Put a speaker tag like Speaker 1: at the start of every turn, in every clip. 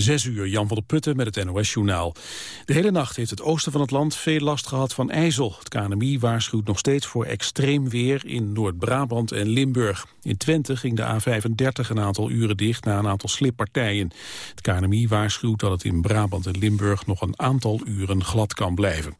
Speaker 1: Zes uur, Jan van der Putten met het NOS-journaal. De hele nacht heeft het oosten van het land veel last gehad van ijzel. Het KNMI waarschuwt nog steeds voor extreem weer in Noord-Brabant en Limburg. In Twente ging de A35 een aantal uren dicht na een aantal slippartijen. Het KNMI waarschuwt dat het in Brabant en Limburg nog een aantal uren glad kan blijven.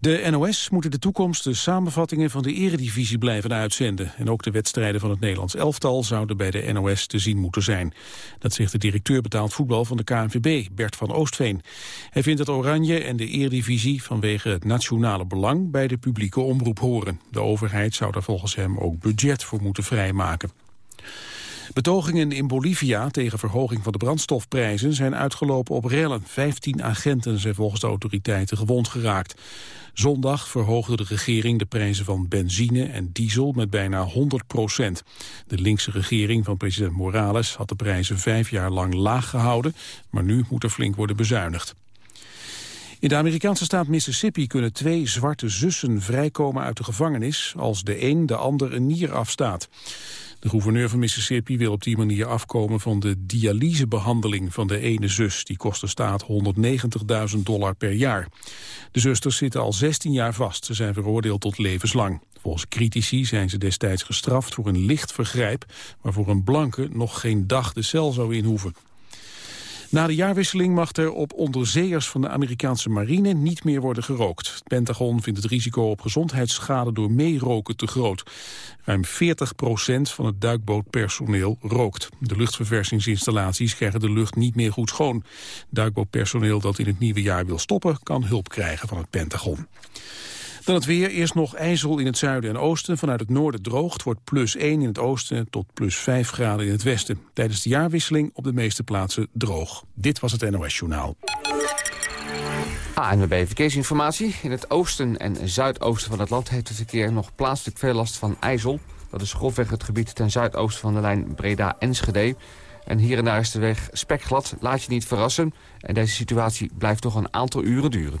Speaker 1: De NOS moet in de toekomst de samenvattingen van de eredivisie blijven uitzenden. En ook de wedstrijden van het Nederlands elftal zouden bij de NOS te zien moeten zijn. Dat zegt de directeur betaald voetbal van de KNVB, Bert van Oostveen. Hij vindt dat Oranje en de eredivisie vanwege het nationale belang bij de publieke omroep horen. De overheid zou daar volgens hem ook budget voor moeten vrijmaken. Betogingen in Bolivia tegen verhoging van de brandstofprijzen zijn uitgelopen op rellen. Vijftien agenten zijn volgens de autoriteiten gewond geraakt. Zondag verhoogde de regering de prijzen van benzine en diesel met bijna 100 procent. De linkse regering van president Morales had de prijzen vijf jaar lang laag gehouden, maar nu moet er flink worden bezuinigd. In de Amerikaanse staat Mississippi kunnen twee zwarte zussen vrijkomen uit de gevangenis als de een de ander een nier afstaat. De gouverneur van Mississippi wil op die manier afkomen van de dialysebehandeling van de ene zus. Die kost de staat 190.000 dollar per jaar. De zusters zitten al 16 jaar vast. Ze zijn veroordeeld tot levenslang. Volgens critici zijn ze destijds gestraft voor een licht vergrijp... waarvoor een blanke nog geen dag de cel zou inhoeven. Na de jaarwisseling mag er op onderzeeërs van de Amerikaanse marine niet meer worden gerookt. Het Pentagon vindt het risico op gezondheidsschade door meeroken te groot. Ruim 40% van het duikbootpersoneel rookt. De luchtverversingsinstallaties krijgen de lucht niet meer goed schoon. Duikbootpersoneel dat in het nieuwe jaar wil stoppen kan hulp krijgen van het Pentagon. Dan het weer. Eerst nog ijzel in het zuiden en oosten. Vanuit het noorden droogt wordt plus 1 in het oosten tot plus 5 graden in het westen. Tijdens de jaarwisseling op de meeste plaatsen droog. Dit was het NOS Journaal.
Speaker 2: ANWB Verkeersinformatie. In het oosten en zuidoosten van het land heeft het verkeer nog plaatselijk veel last van ijzel. Dat is grofweg het gebied ten zuidoosten van de lijn Breda-Enschede. En hier en daar is de weg spekglad, laat je niet verrassen. En deze situatie blijft toch een aantal uren duren.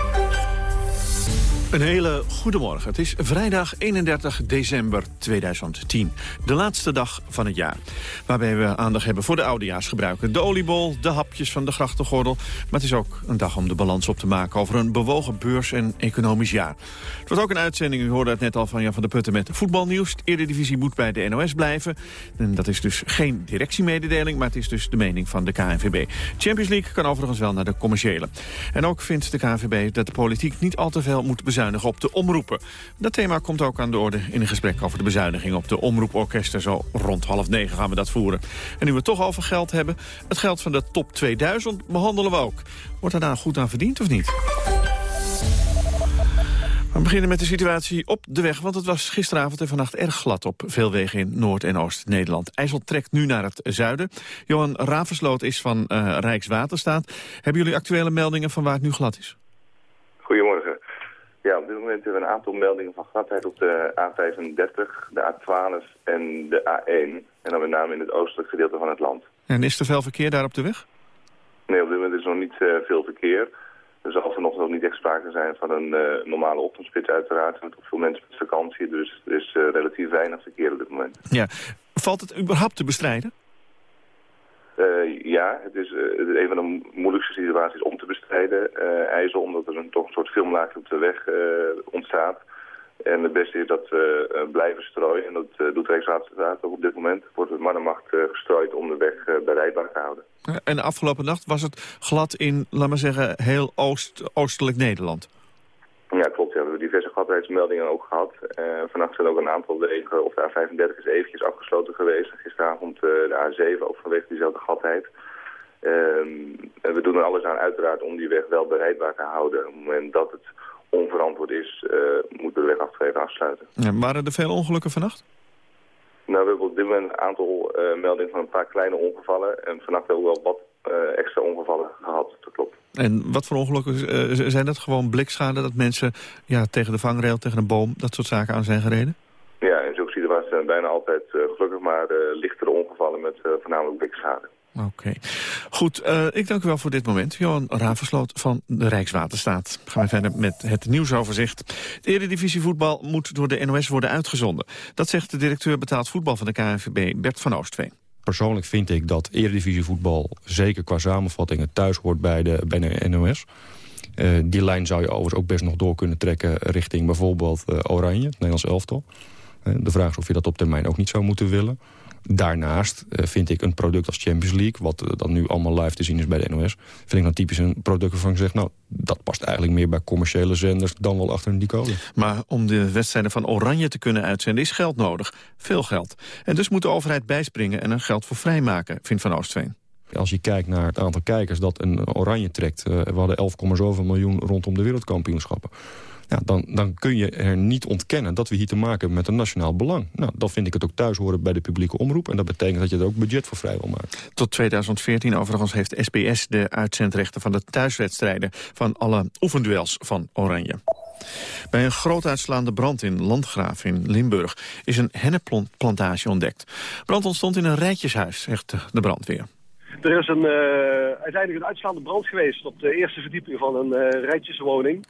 Speaker 3: Een hele goede morgen. Het is vrijdag 31 december 2010. De laatste dag van het jaar. Waarbij we aandacht hebben voor de oudejaarsgebruiken. De oliebol, de hapjes van de grachtengordel. Maar het is ook een dag om de balans op te maken... over een bewogen beurs- en economisch jaar. Het wordt ook een uitzending, u hoorde het net al van Jan van der Putten... met voetbalnieuws. De Eredivisie moet bij de NOS blijven. En dat is dus geen directiemededeling... maar het is dus de mening van de KNVB. Champions League kan overigens wel naar de commerciële. En ook vindt de KNVB dat de politiek niet al te veel moet bezuinigen op de omroepen. Dat thema komt ook aan de orde in een gesprek over de bezuiniging op de omroeporkesten. Zo rond half negen gaan we dat voeren. En nu we het toch over geld hebben, het geld van de top 2000 behandelen we ook. Wordt daar nou goed aan verdiend of niet? We beginnen met de situatie op de weg, want het was gisteravond en vannacht erg glad op veel wegen in Noord- en Oost-Nederland. IJssel trekt nu naar het zuiden. Johan Ravensloot is van uh, Rijkswaterstaat. Hebben jullie actuele meldingen van waar het nu glad is?
Speaker 4: Goedemorgen. Ja, op dit moment hebben we een aantal meldingen van gladheid op de A35, de A12 en de A1. En dan met name in het oostelijk gedeelte van het land.
Speaker 3: En is er veel verkeer daar op de weg?
Speaker 4: Nee, op dit moment is er nog niet uh, veel verkeer. Er zal vanochtend ook niet echt sprake zijn van een uh, normale ochtendspits uiteraard. Er zijn toch veel mensen met vakantie, dus er is uh, relatief weinig verkeer op dit moment.
Speaker 3: Ja. Valt het überhaupt te bestrijden?
Speaker 4: Ja, het is, uh, het is een van de moeilijkste situaties om te bestrijden, uh, ijzel, omdat er een, toch een soort filmlaagje op de weg ontstaat. En het beste is dat we blijven strooien, en dat doet Rijkswaterstaat ook op dit moment. Wordt het mannenmacht gestrooid om de weg bereidbaar te houden.
Speaker 3: En de afgelopen nacht was het glad in, laat maar zeggen, heel oost, oostelijk Nederland?
Speaker 4: Ja, klopt. Ja. We hebben diverse gladheidsmeldingen ook gehad. Uh, vannacht zijn ook een aantal wegen, of de A35 is eventjes afgesloten geweest. Gisteravond uh, de A7 ook vanwege diezelfde gladheid. En we doen er alles aan uiteraard om die weg wel bereidbaar te houden. Op het moment dat het onverantwoord is, moeten we de weg afgeven afsluiten.
Speaker 3: Ja, waren er veel ongelukken vannacht?
Speaker 4: Nou, we hebben op dit moment een aantal meldingen van een paar kleine ongevallen. En vannacht hebben we wel wat uh, extra ongevallen gehad, dat klopt.
Speaker 3: En wat voor ongelukken zijn dat? Gewoon blikschade, dat mensen ja, tegen de vangrail, tegen een boom, dat soort zaken aan zijn gereden?
Speaker 4: Ja, in zulke situaties zijn bijna altijd uh, gelukkig maar lichtere ongevallen met voornamelijk blikschade.
Speaker 3: Oké. Goed, uh, ik dank u wel voor dit moment. Johan Ravensloot van de Rijkswaterstaat. Gaan we verder met het nieuwsoverzicht. Het eredivisie voetbal moet door de NOS worden uitgezonden. Dat zegt de directeur betaald voetbal van de KNVB, Bert van Oostveen.
Speaker 5: Persoonlijk vind ik dat eredivisievoetbal, zeker qua samenvattingen, thuis hoort bij de, bij de NOS. Uh, die lijn zou je overigens ook best nog door kunnen trekken richting bijvoorbeeld uh, Oranje, het Nederlands elftal. De vraag is of je dat op termijn ook niet zou moeten willen. Daarnaast vind ik een product als Champions League... wat dan nu allemaal live te zien is bij de NOS... vind ik dan typisch een product waarvan ik zeg... nou, dat past eigenlijk meer bij commerciële zenders... dan wel achter een decoder.
Speaker 3: Maar om de wedstrijden van Oranje te kunnen uitzenden... is geld nodig. Veel geld. En dus moet de overheid bijspringen en er geld voor vrijmaken... vindt Van Oostveen.
Speaker 5: Als je kijkt naar het aantal kijkers dat een oranje trekt... Uh, we hadden 11,7 miljoen rondom de wereldkampioenschappen. Ja, dan, dan kun je er niet ontkennen dat we hier te maken hebben met een nationaal belang. Nou, dan vind ik het ook thuis horen bij de publieke omroep. En dat betekent dat je er ook budget voor vrij wil maken.
Speaker 3: Tot 2014 overigens heeft SBS de uitzendrechten van de thuiswedstrijden... van alle oefenduels van Oranje. Bij een groot uitslaande brand in Landgraaf in Limburg is een hennepplantage ontdekt. Brand ontstond in een rijtjeshuis, zegt de brandweer.
Speaker 6: Er is een, uh, uiteindelijk een uitslaande brand geweest op de eerste verdieping van een uh, rijtjeswoning.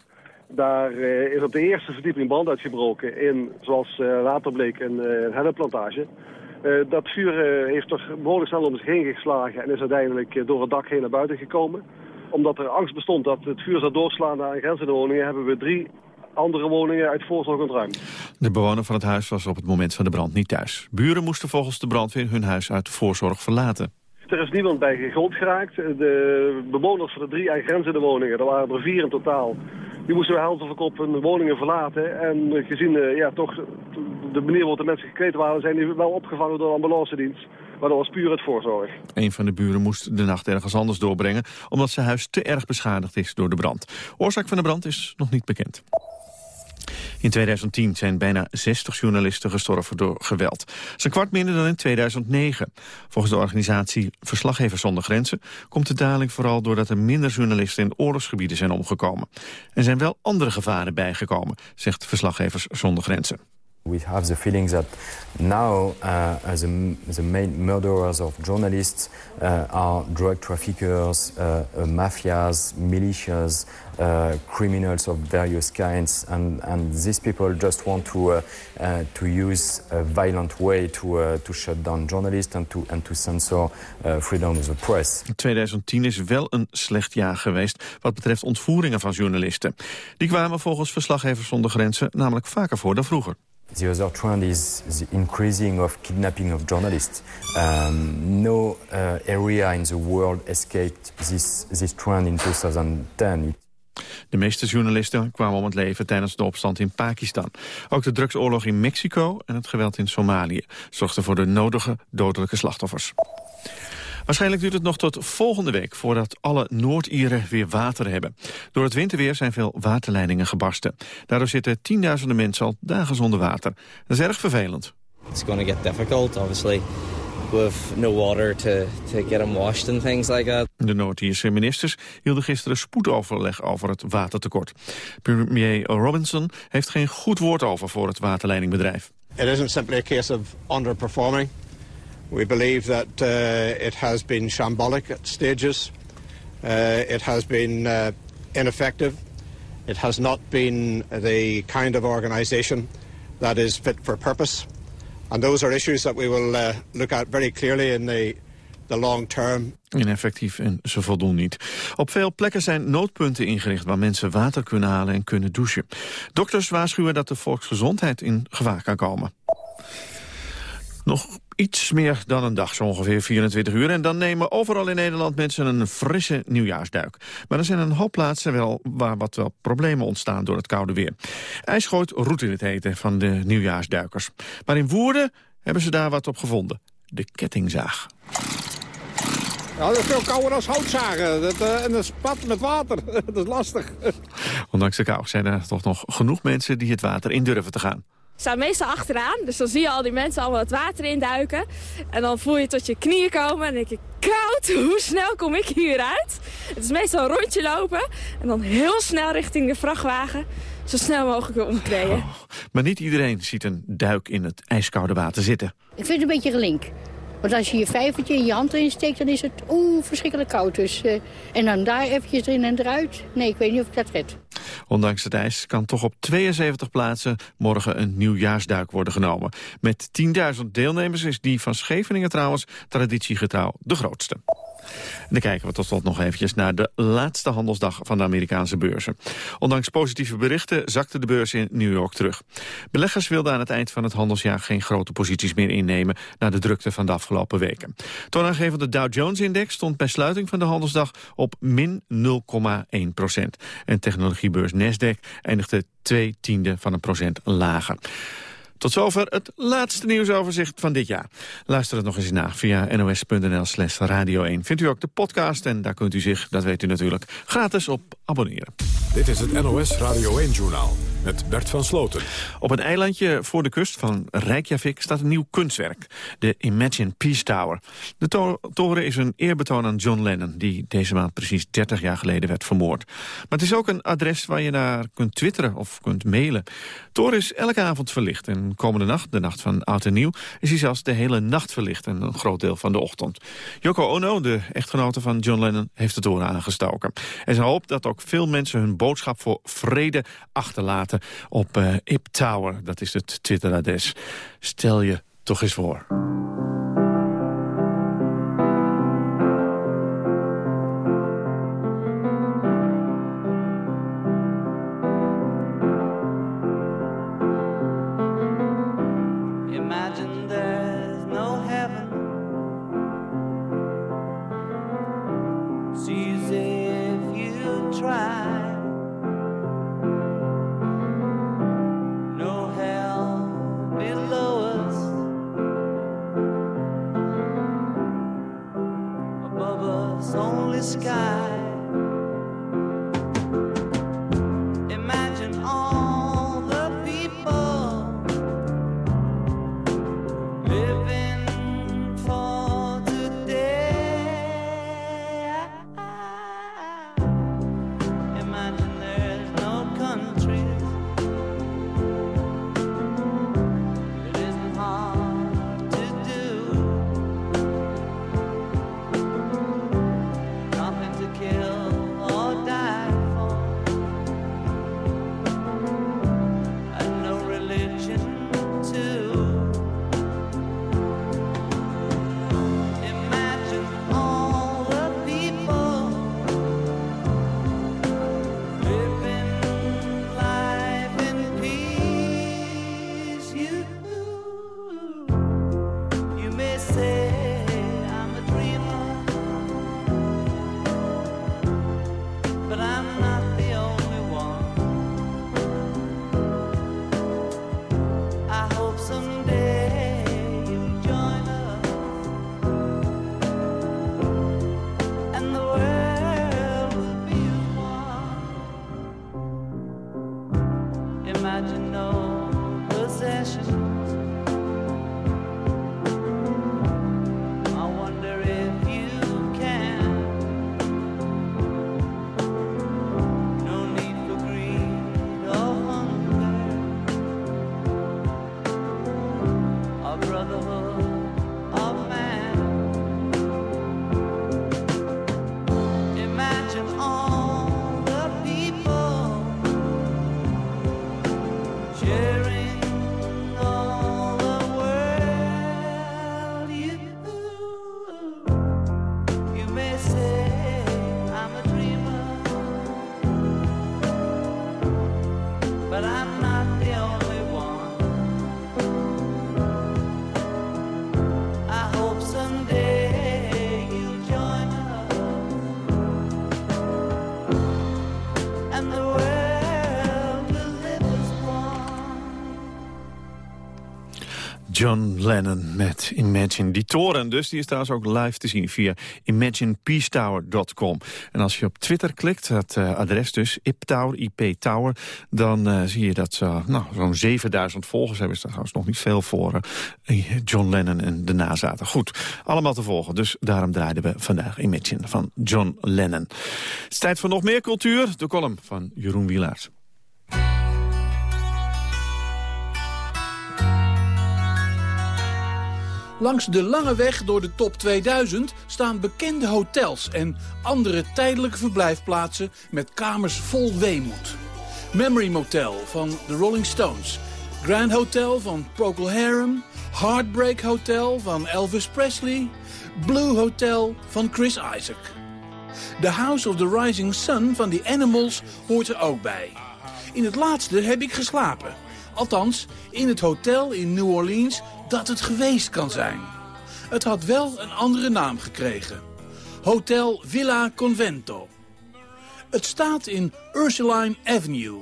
Speaker 6: Daar uh, is op de eerste verdieping brand uitgebroken in, zoals later bleek, een uh, dat vuur heeft toch behoorlijk snel om zich heen geslagen en is uiteindelijk door het dak heen naar buiten gekomen. Omdat er angst bestond dat het vuur zou doorslaan naar grenzende woningen, hebben we drie andere woningen uit voorzorg ontruimd.
Speaker 3: De bewoner van het huis was op het moment van de brand niet thuis. Buren moesten volgens de brandweer hun huis uit voorzorg verlaten.
Speaker 6: Er is niemand bij gegrond geraakt. De bewoners van de drie aangrenzende woningen, er waren er vier in totaal, die moesten we of kop hun woningen verlaten. En gezien uh, ja, toch de manier waarop de mensen gekleed waren, zijn die wel opgevangen door de ambulance dienst. Maar dat was puur het voorzorg.
Speaker 3: Een van de buren moest de nacht ergens anders doorbrengen... omdat zijn huis te erg beschadigd is door de brand. Oorzaak van de brand is nog niet bekend. In 2010 zijn bijna 60 journalisten gestorven door geweld. Dat is een kwart minder dan in 2009. Volgens de organisatie Verslaggevers zonder Grenzen... komt de daling vooral doordat er minder journalisten in oorlogsgebieden zijn omgekomen. Er zijn wel andere gevaren bijgekomen, zegt Verslaggevers zonder Grenzen.
Speaker 7: We have the feeling that now uh, the, the main murderers of journalists uh, are drug traffickers, uh, uh mafias, militias, criminals of various kinds, and, and these people just want to, to use a violent way to, to shut down journalists and to, and to censor freedom of the press.
Speaker 3: 2010 is wel een slecht jaar geweest wat betreft ontvoeringen van journalisten. Die kwamen volgens Verslaggevers zonder Grenzen namelijk vaker voor dan vroeger.
Speaker 7: The other trend is the increasing of kidnapping of journalists. Um, no uh, area in the world escaped this, this trend in 2010.
Speaker 3: De meeste journalisten kwamen om het leven tijdens de opstand in Pakistan. Ook de drugsoorlog in Mexico en het geweld in Somalië... zorgden voor de nodige dodelijke slachtoffers. Waarschijnlijk duurt het nog tot volgende week voordat alle Noord-Ieren weer water hebben. Door het winterweer zijn veel waterleidingen gebarsten. Daardoor zitten tienduizenden mensen al dagen zonder water. Dat is erg vervelend.
Speaker 8: It's going to get difficult, obviously. With no water to, to get them washed and things like that.
Speaker 3: De Noord-Ierse ministers hielden gisteren spoedoverleg over het watertekort. Premier Robinson heeft geen goed woord over voor het waterleidingbedrijf.
Speaker 9: It isn't simply a case of underperforming. We believe that uh, it has been shambolic at stages. Uh, it has been uh, ineffective. It has not been the kind of organisation that is fit for purpose. And those are issues that we will uh, look at very clearly in the, the long term.
Speaker 3: Ineffectief en ze voldoen niet. Op veel plekken zijn noodpunten ingericht waar mensen water kunnen halen en kunnen douchen. Dokters waarschuwen dat de volksgezondheid in gevaar kan komen. Nog iets meer dan een dag, zo ongeveer 24 uur. En dan nemen overal in Nederland mensen een frisse nieuwjaarsduik. Maar er zijn een hoop plaatsen wel waar wat wel problemen ontstaan door het koude weer. IJs gooit roet in het heten van de nieuwjaarsduikers. Maar in Woerden hebben ze daar wat op gevonden. De kettingzaag.
Speaker 10: Ja, dat is veel kouder als houtzagen. Dat, uh, en dat spat met water. dat is lastig.
Speaker 3: Ondanks de kou zijn er toch nog genoeg mensen die het water in durven te gaan
Speaker 11: staan meestal achteraan. Dus dan zie je al die mensen allemaal het water induiken. En dan voel je tot je knieën komen. En dan denk je, koud, hoe snel kom ik hieruit? Het is meestal een rondje lopen. En dan heel snel richting de vrachtwagen. Zo snel mogelijk weer omkleden. Oh,
Speaker 3: maar niet iedereen ziet een duik in het ijskoude water zitten.
Speaker 12: Ik vind het een beetje gelink. Want als je je vijvertje in je hand erin steekt, dan is het oeh, verschrikkelijk koud. Dus, uh, en dan daar eventjes erin en eruit. Nee, ik weet niet of ik dat red.
Speaker 3: Ondanks het ijs kan toch op 72 plaatsen morgen een nieuwjaarsduik worden genomen. Met 10.000 deelnemers is die van Scheveningen trouwens traditiegetrouw de grootste. Dan kijken we tot slot nog eventjes naar de laatste handelsdag van de Amerikaanse beurzen. Ondanks positieve berichten zakte de beurs in New York terug. Beleggers wilden aan het eind van het handelsjaar geen grote posities meer innemen na de drukte van de afgelopen weken. Toonaangevende Dow Jones-index stond bij sluiting van de handelsdag op min 0,1 procent. En technologiebeurs Nasdaq eindigde twee tiende van een procent lager. Tot zover het laatste nieuwsoverzicht van dit jaar. Luister het nog eens na via nos.nl slash radio 1. Vindt u ook de podcast en daar kunt u zich, dat weet u natuurlijk, gratis op abonneren.
Speaker 13: Dit is het NOS Radio 1-journaal met Bert van Sloten.
Speaker 3: Op een eilandje voor de kust van Reykjavik staat een nieuw kunstwerk. De Imagine Peace Tower. De toren is een eerbetoon aan John Lennon... die deze maand precies 30 jaar geleden werd vermoord. Maar het is ook een adres waar je naar kunt twitteren of kunt mailen. De toren is elke avond verlicht. En komende nacht, de nacht van Oud en Nieuw... is hij zelfs de hele nacht verlicht en een groot deel van de ochtend. Yoko Ono, de echtgenote van John Lennon, heeft de toren aangestoken. En ze hoopt dat ook veel mensen hun boodschap voor vrede achterlaten op uh, Ip Tower. Dat is het Twitter-adres. Stel je toch eens voor. John Lennon met Imagine. Die toren dus, die is trouwens ook live te zien via imaginepeacetower.com. En als je op Twitter klikt, dat uh, adres dus, IPTower, IP Tower... dan uh, zie je dat ze nou, zo'n 7000 volgers hebben. Is trouwens nog niet veel voor John Lennon en de nazaten. Goed, allemaal te volgen. Dus daarom draaiden we vandaag Imagine van John Lennon. Het is tijd voor nog meer cultuur. De column van Jeroen Wielaars.
Speaker 14: Langs de lange weg door de top 2000 staan bekende hotels en andere tijdelijke verblijfplaatsen met kamers vol weemoed. Memory Motel van de Rolling Stones, Grand Hotel van Procol Harum, Heartbreak Hotel van Elvis Presley, Blue Hotel van Chris Isaac. The House of the Rising Sun van The Animals hoort er ook bij. In het laatste heb ik geslapen. Althans, in het hotel in New Orleans dat het geweest kan zijn. Het had wel een andere naam gekregen. Hotel Villa Convento. Het staat in Ursuline Avenue.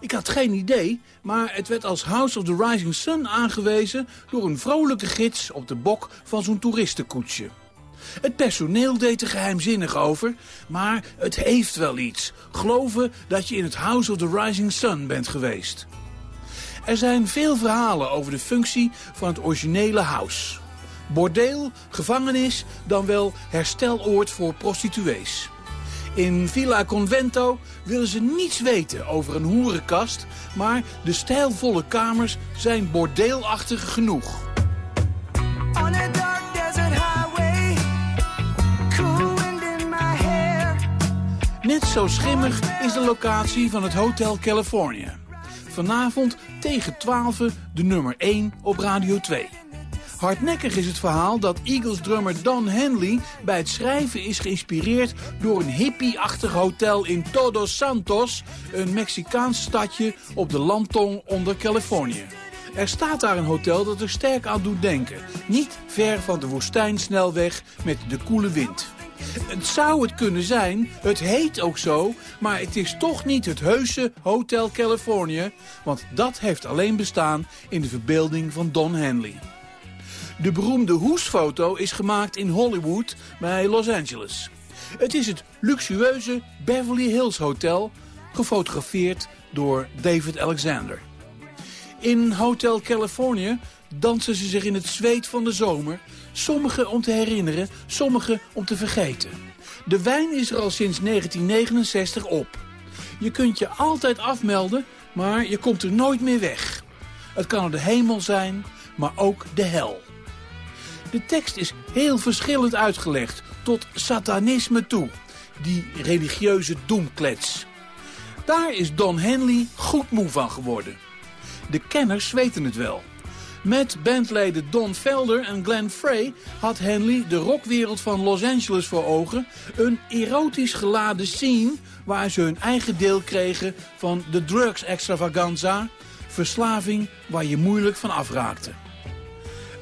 Speaker 14: Ik had geen idee, maar het werd als House of the Rising Sun aangewezen... door een vrolijke gids op de bok van zo'n toeristenkoetsje. Het personeel deed er geheimzinnig over, maar het heeft wel iets. Geloven dat je in het House of the Rising Sun bent geweest. Er zijn veel verhalen over de functie van het originele house. Bordeel, gevangenis, dan wel hersteloord voor prostituees. In Villa Convento willen ze niets weten over een hoerenkast... maar de stijlvolle kamers zijn bordeelachtig genoeg. Net zo schimmig is de locatie van het Hotel California. Vanavond tegen 12 de nummer 1 op Radio 2. Hardnekkig is het verhaal dat Eagles-drummer Don Henley bij het schrijven is geïnspireerd door een hippie-achtig hotel in Todos Santos, een Mexicaans stadje op de landtong onder Californië. Er staat daar een hotel dat er sterk aan doet denken. Niet ver van de woestijnsnelweg met de koele wind. Het zou het kunnen zijn, het heet ook zo, maar het is toch niet het heuse Hotel California, want dat heeft alleen bestaan in de verbeelding van Don Henley. De beroemde hoesfoto is gemaakt in Hollywood bij Los Angeles. Het is het luxueuze Beverly Hills Hotel, gefotografeerd door David Alexander. In Hotel California dansen ze zich in het zweet van de zomer Sommige om te herinneren, sommige om te vergeten. De wijn is er al sinds 1969 op. Je kunt je altijd afmelden, maar je komt er nooit meer weg. Het kan de hemel zijn, maar ook de hel. De tekst is heel verschillend uitgelegd, tot satanisme toe. Die religieuze doemklets. Daar is Don Henley goed moe van geworden. De kenners weten het wel. Met bandleden Don Felder en Glenn Frey had Henley de rockwereld van Los Angeles voor ogen. Een erotisch geladen scene waar ze hun eigen deel kregen van de drugs extravaganza. Verslaving waar je moeilijk van afraakte.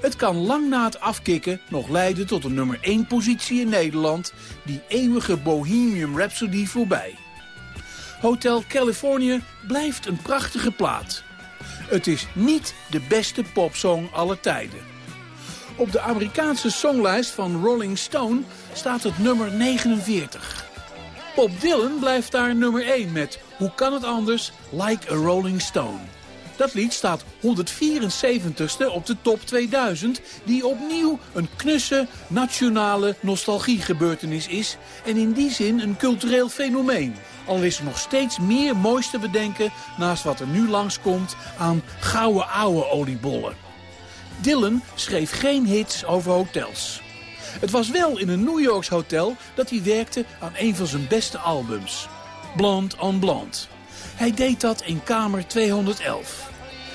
Speaker 14: Het kan lang na het afkicken nog leiden tot een nummer 1 positie in Nederland. Die eeuwige Bohemian Rhapsody voorbij. Hotel California blijft een prachtige plaat. Het is niet de beste popsong aller tijden. Op de Amerikaanse songlijst van Rolling Stone staat het nummer 49. Bob Dylan blijft daar nummer 1 met Hoe kan het anders? Like a Rolling Stone. Dat lied staat 174ste op de top 2000... die opnieuw een knusse nationale nostalgiegebeurtenis is... en in die zin een cultureel fenomeen. Al is er nog steeds meer moois te bedenken... naast wat er nu langskomt aan gouden oude oliebollen. Dylan schreef geen hits over hotels. Het was wel in een New Yorks hotel dat hij werkte aan een van zijn beste albums. Blond on Blond. Hij deed dat in kamer 211.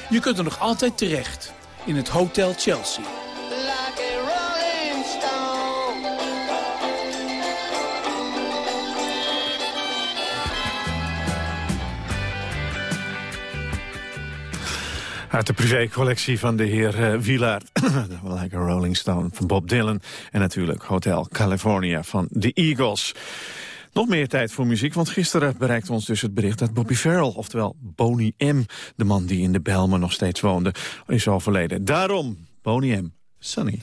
Speaker 14: Je kunt er nog altijd terecht. In het Hotel Chelsea.
Speaker 3: Uit de privécollectie van de heer uh, like a Rolling Stone van Bob Dylan. En natuurlijk Hotel California van The Eagles. Nog meer tijd voor muziek, want gisteren bereikte ons dus het bericht dat Bobby Farrell, oftewel Boney M., de man die in de Belmen nog steeds woonde, is overleden. Daarom Boney M. Sunny.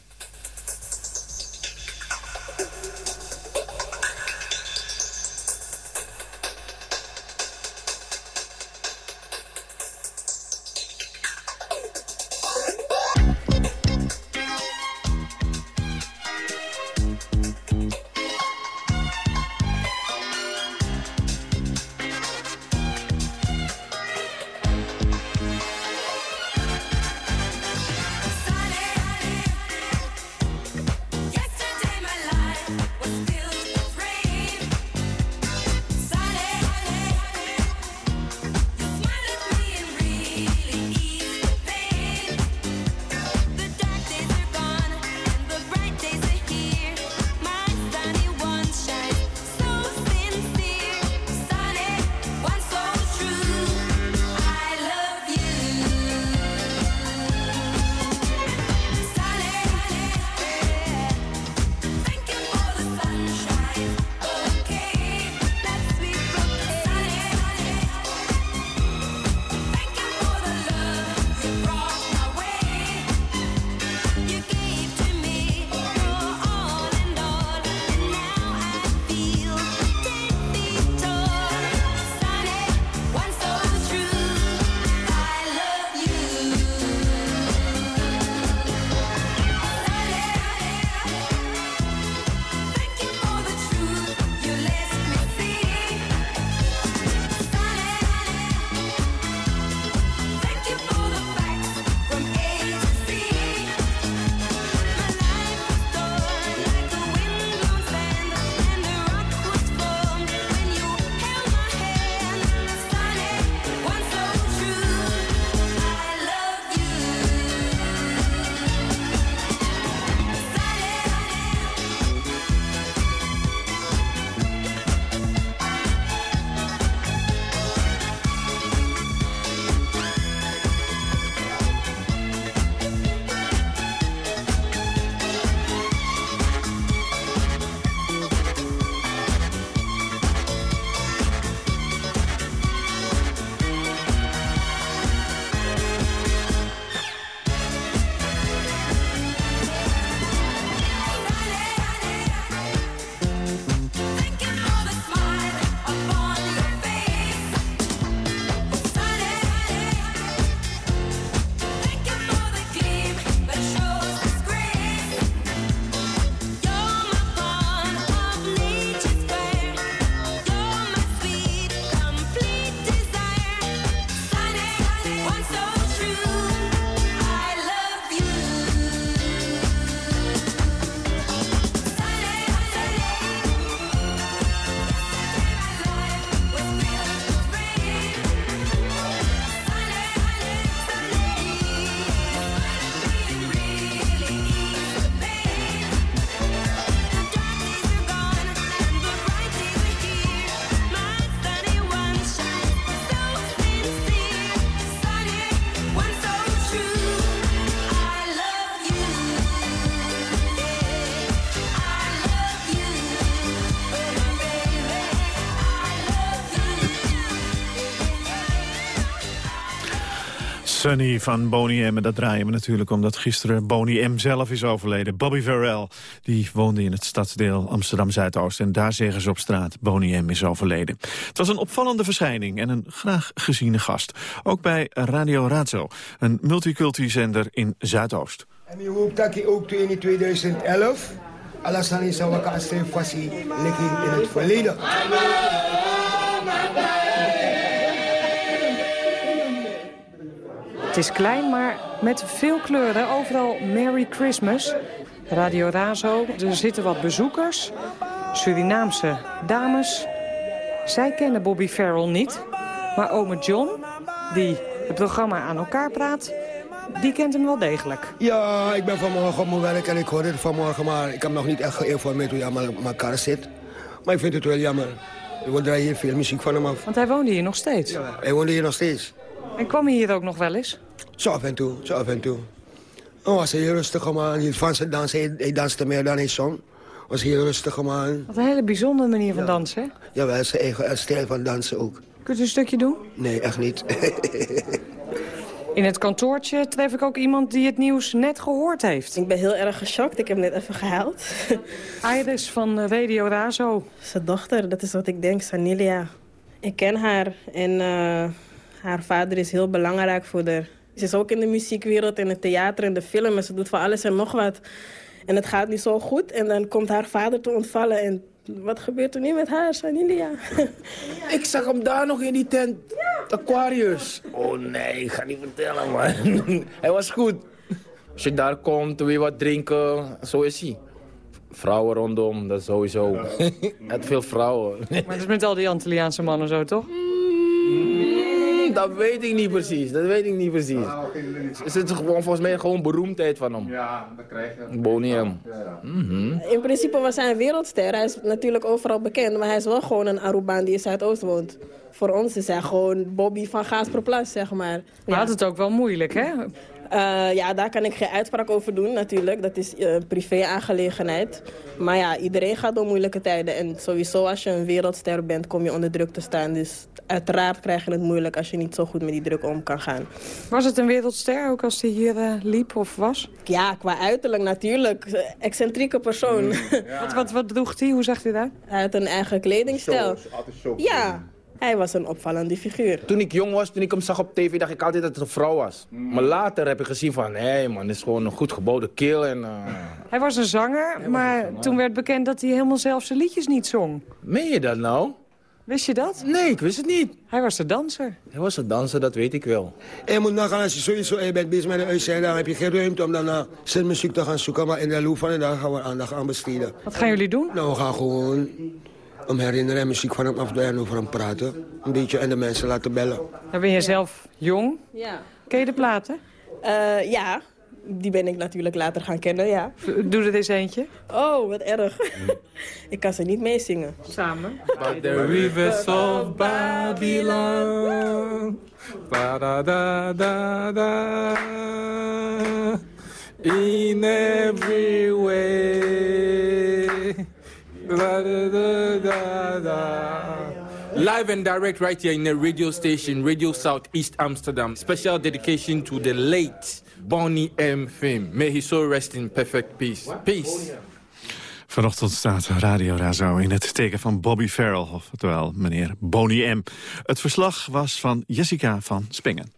Speaker 3: Sunny van Boney M. En dat draaien we natuurlijk omdat gisteren Boney M. zelf is overleden. Bobby Verrell, die woonde in het stadsdeel Amsterdam-Zuidoost. En daar zeggen ze op straat, Boney M. is overleden. Het was een opvallende verschijning en een graag geziene gast. Ook bij Radio Razo, een multiculti-zender in Zuidoost.
Speaker 15: En je hoop dat je ook in 2011... Alassane Sawaka Fassi in het verleden.
Speaker 16: Het is klein, maar met veel kleuren. Overal Merry Christmas. Radio Razo, er zitten wat bezoekers. Surinaamse dames. Zij kennen Bobby Farrell niet. Maar ome John, die het programma aan elkaar praat... die kent hem wel degelijk.
Speaker 15: Ja, ik ben vanmorgen op mijn werk en ik hoorde het vanmorgen... maar ik heb nog niet echt geïnformeerd hoe hij aan elkaar zit. Maar ik vind het wel jammer. We draaien hier veel muziek van hem af.
Speaker 16: Want hij woonde hier nog steeds?
Speaker 15: Ja, hij woonde hier nog steeds.
Speaker 16: En kwam hij hier ook nog wel eens?
Speaker 15: Zo af en toe, zo af en toe. Oh, was heel rustig man. Hij van zijn dans, hij, hij danste meer dan hij zong. Was heel rustig man.
Speaker 16: Wat een hele bijzondere manier van dansen, hè?
Speaker 15: Ja, wel zijn eigen stijl van dansen ook.
Speaker 16: Kunt u een stukje doen?
Speaker 15: Nee, echt niet.
Speaker 16: In het kantoortje tref ik ook iemand die het nieuws net gehoord heeft.
Speaker 17: Ik ben heel erg geschokt. Ik heb net even gehuild.
Speaker 16: Iris van Radio Razo.
Speaker 17: Zijn dochter, dat is wat ik denk, Sanilia. Ik ken haar en uh, haar vader is heel belangrijk voor haar. Ze is ook in de muziekwereld, in het theater, in de film. En ze doet van alles en nog wat. En het gaat niet zo goed. En dan komt haar vader te ontvallen. En wat gebeurt er nu met haar, Sanilia?
Speaker 18: Ik zag hem daar nog in die tent. Aquarius. Oh nee, ik ga niet vertellen, man. hij was goed. Als je daar komt, wil je wat drinken, zo is hij. Vrouwen rondom, dat sowieso. Hij had veel vrouwen.
Speaker 16: Maar dat is met al die Antilliaanse mannen zo, toch?
Speaker 18: Dat weet ik niet precies. Dat weet ik niet precies. Is het gewoon volgens mij gewoon beroemdheid van hem?
Speaker 19: Ja, dat krijg je.
Speaker 18: Bonium.
Speaker 17: Mm In principe was hij een wereldster. Hij is natuurlijk overal bekend, maar hij is wel gewoon een Arubaan die in Zuidoost woont. Voor ons is hij gewoon Bobby van Gaasperplas, zeg maar.
Speaker 16: Maar had het ook wel moeilijk, hè?
Speaker 17: Uh, ja, daar kan ik geen uitspraak over doen natuurlijk. Dat is een privé-aangelegenheid. Maar ja, iedereen gaat door moeilijke tijden. En sowieso als je een wereldster bent, kom je onder druk te staan. Dus uiteraard krijg je het moeilijk als je niet zo goed met die druk om kan gaan.
Speaker 16: Was het een wereldster ook als hij hier uh, liep of was?
Speaker 17: Ja, qua uiterlijk natuurlijk. Excentrieke persoon.
Speaker 16: Ja. wat, wat, wat droeg hij? Hoe zag hij dat?
Speaker 17: Hij had een eigen kledingstijl. Ja, hij was een opvallende figuur.
Speaker 18: Toen ik jong was, toen ik hem zag op tv, dacht ik altijd dat het een vrouw was. Maar later heb ik gezien van, hé hey man, dit is gewoon een goed gebouwde keel. En, uh...
Speaker 16: Hij was een zanger, maar toen werd bekend dat hij helemaal zelf zijn liedjes niet zong.
Speaker 18: Meen je dat nou?
Speaker 16: Wist je dat?
Speaker 18: Nee, ik wist het niet.
Speaker 16: Hij was de danser.
Speaker 18: Hij was de danser, dat weet ik wel.
Speaker 15: En je moet nagaan, als je sowieso je bent bezig met een uitzending... dan heb je geen ruimte om daarna zijn muziek te gaan zoeken. Maar in de loop van de dag gaan we aandacht aan besteden.
Speaker 16: Wat gaan jullie doen?
Speaker 15: Nou, we gaan gewoon hem herinneren en muziek van hem afdoen en over hem praten. Een beetje en de mensen laten bellen.
Speaker 16: Dan ben je zelf jong.
Speaker 17: Ja.
Speaker 16: Ken je de platen?
Speaker 17: Uh, ja, die ben ik natuurlijk later gaan kennen, ja.
Speaker 16: Doe er eens eentje.
Speaker 17: Oh, wat erg. ik kan ze niet meezingen.
Speaker 16: Samen.
Speaker 19: By the rivers of Babylon. Ba da da da da. In every way. Live and direct right here in the radio station, Radio South East Amsterdam. Special dedication to the late Bonnie M. Fame. May he so rest in perfect peace. Peace.
Speaker 3: Vanochtend staat Radio Razo in het teken van Bobby Farrell, oftewel meneer Bonnie M. Het verslag was van Jessica van Spingen.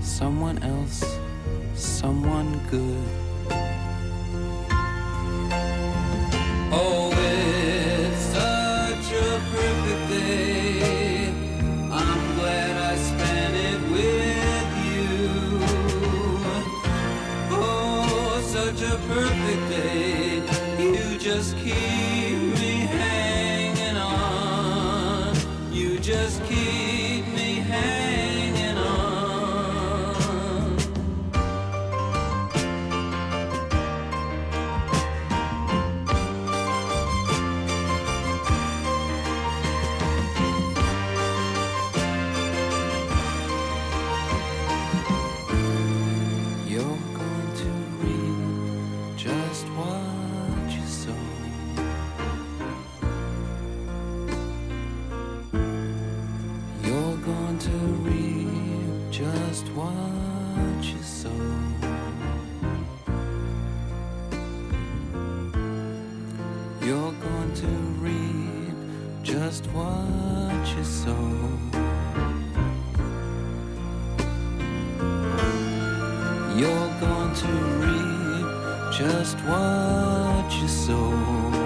Speaker 20: Someone else, someone good. Just what you sow.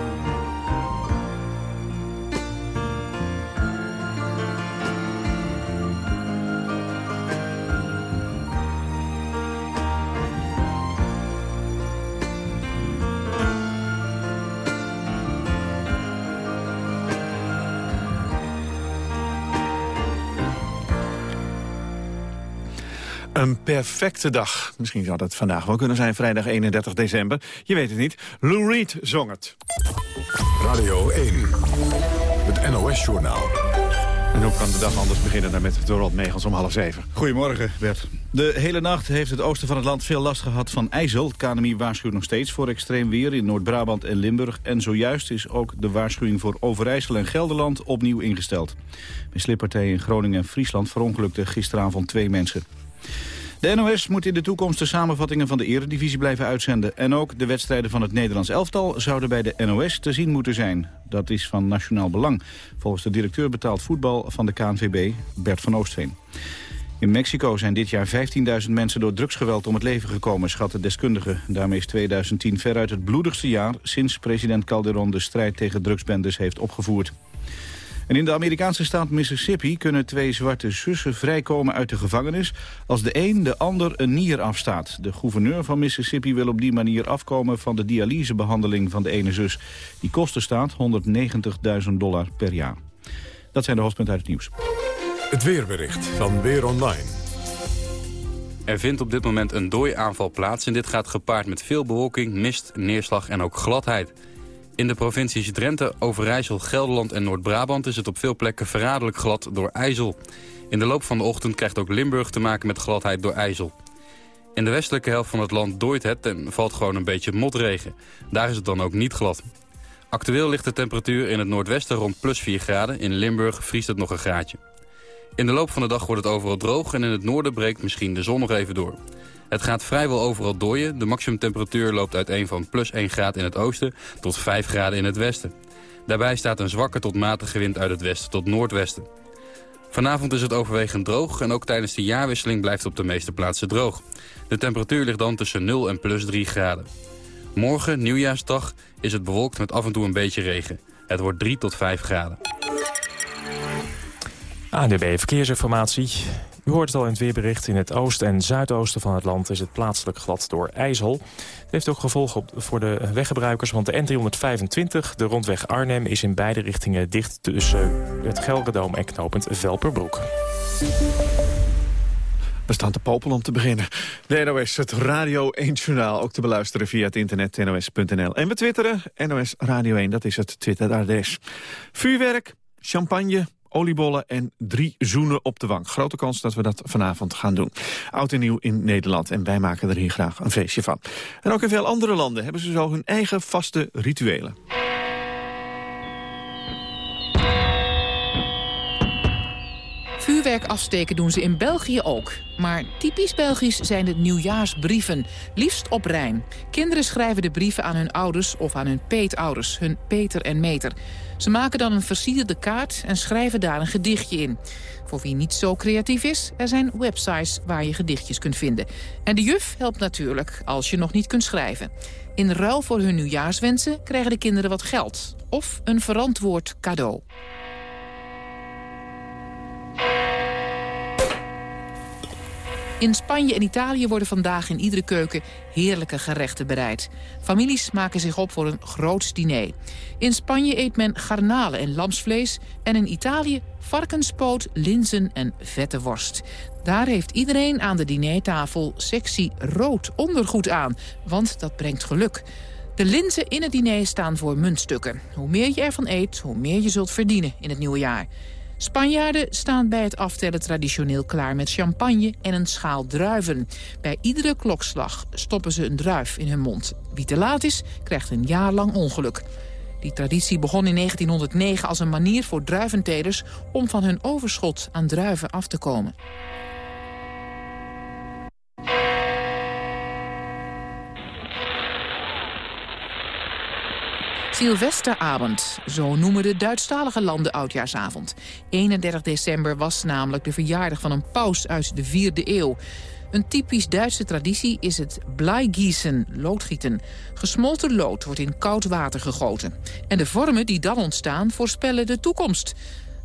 Speaker 3: Een perfecte dag. Misschien zou dat vandaag wel kunnen zijn, vrijdag 31 december. Je weet het niet. Lou Reed zong het.
Speaker 13: Radio 1, het NOS-journaal.
Speaker 3: En hoe kan de dag anders beginnen dan met Dorot Megels om half zeven?
Speaker 21: Goedemorgen, Bert. De hele nacht heeft het oosten van het land veel last gehad van ijzel. Het KNMI waarschuwt nog steeds voor extreem weer in Noord-Brabant en Limburg. En zojuist is ook de waarschuwing voor Overijssel en Gelderland opnieuw ingesteld. Bij slippartijen in Groningen en Friesland verongelukten gisteravond twee mensen. De NOS moet in de toekomst de samenvattingen van de eredivisie blijven uitzenden. En ook de wedstrijden van het Nederlands elftal zouden bij de NOS te zien moeten zijn. Dat is van nationaal belang, volgens de directeur betaald voetbal van de KNVB, Bert van Oostveen. In Mexico zijn dit jaar 15.000 mensen door drugsgeweld om het leven gekomen, schatten deskundigen. Daarmee is 2010 veruit het bloedigste jaar sinds president Calderon de strijd tegen drugsbendes heeft opgevoerd. En in de Amerikaanse staat Mississippi kunnen twee zwarte zussen vrijkomen uit de gevangenis als de een de ander een nier afstaat. De gouverneur van Mississippi wil op die manier afkomen van de dialysebehandeling van de ene zus. Die kost de staat 190.000 dollar per jaar. Dat zijn de hoofdpunten uit het nieuws.
Speaker 13: Het weerbericht van Weer Online.
Speaker 22: Er vindt op dit moment een dooiaanval plaats en dit gaat gepaard met veel bewolking, mist, neerslag en ook gladheid. In de provincies Drenthe, Overijssel, Gelderland en Noord-Brabant is het op veel plekken verraderlijk glad door ijzel. In de loop van de ochtend krijgt ook Limburg te maken met gladheid door ijzel. In de westelijke helft van het land dooit het en valt gewoon een beetje motregen. Daar is het dan ook niet glad. Actueel ligt de temperatuur in het noordwesten rond plus 4 graden. In Limburg vriest het nog een graadje. In de loop van de dag wordt het overal droog en in het noorden breekt misschien de zon nog even door. Het gaat vrijwel overal dooien. De maximumtemperatuur loopt uiteen van plus 1 graad in het oosten tot 5 graden in het westen. Daarbij staat een zwakke tot matige wind uit het westen tot noordwesten. Vanavond is het overwegend droog en ook tijdens de jaarwisseling blijft het op de meeste plaatsen droog. De temperatuur ligt dan tussen 0 en plus 3 graden. Morgen, nieuwjaarsdag, is het bewolkt met af en toe een beetje regen. Het wordt 3 tot 5 graden.
Speaker 23: ADB Verkeersinformatie.
Speaker 24: U hoort het al in het weerbericht. In het oosten en zuidoosten van het land is het plaatselijk glad door ijzel. Het heeft ook gevolgen voor de weggebruikers, want de N325, de rondweg Arnhem, is in beide richtingen dicht tussen het Gelredoom en knooppunt Velperbroek.
Speaker 3: We staan te popelen om te beginnen. De NOS, het Radio 1-journaal, ook te beluisteren via het internet nos.nl. En we twitteren, NOS Radio 1, dat is het Twitter-adres. Vuurwerk, champagne, oliebollen en drie zoenen op de wang. Grote kans dat we dat vanavond gaan doen. Oud en nieuw in Nederland en wij maken er hier graag een feestje van. En ook in veel andere landen hebben ze zo hun eigen vaste rituelen.
Speaker 25: Vuurwerk afsteken doen ze in België ook. Maar typisch Belgisch zijn de nieuwjaarsbrieven. Liefst op Rijn. Kinderen schrijven de brieven aan hun ouders of aan hun peetouders. Hun Peter en Meter. Ze maken dan een versierde kaart en schrijven daar een gedichtje in. Voor wie niet zo creatief is, er zijn websites waar je gedichtjes kunt vinden. En de juf helpt natuurlijk als je nog niet kunt schrijven. In ruil voor hun nieuwjaarswensen krijgen de kinderen wat geld. Of een verantwoord cadeau. In Spanje en Italië worden vandaag in iedere keuken heerlijke gerechten bereid. Families maken zich op voor een groots diner. In Spanje eet men garnalen en lamsvlees en in Italië varkenspoot, linzen en vette worst. Daar heeft iedereen aan de dinertafel sexy rood ondergoed aan, want dat brengt geluk. De linzen in het diner staan voor muntstukken. Hoe meer je ervan eet, hoe meer je zult verdienen in het nieuwe jaar. Spanjaarden staan bij het aftellen traditioneel klaar met champagne en een schaal druiven. Bij iedere klokslag stoppen ze een druif in hun mond. Wie te laat is, krijgt een jaar lang ongeluk. Die traditie begon in 1909 als een manier voor druiventelers... om van hun overschot aan druiven af te komen. Sylvesteravond, zo noemen de Duitsstalige landen oudjaarsavond. 31 december was namelijk de verjaardag van een paus uit de 4e eeuw. Een typisch Duitse traditie is het bleigießen, loodgieten. Gesmolten lood wordt in koud water gegoten. En de vormen die dan ontstaan voorspellen de toekomst.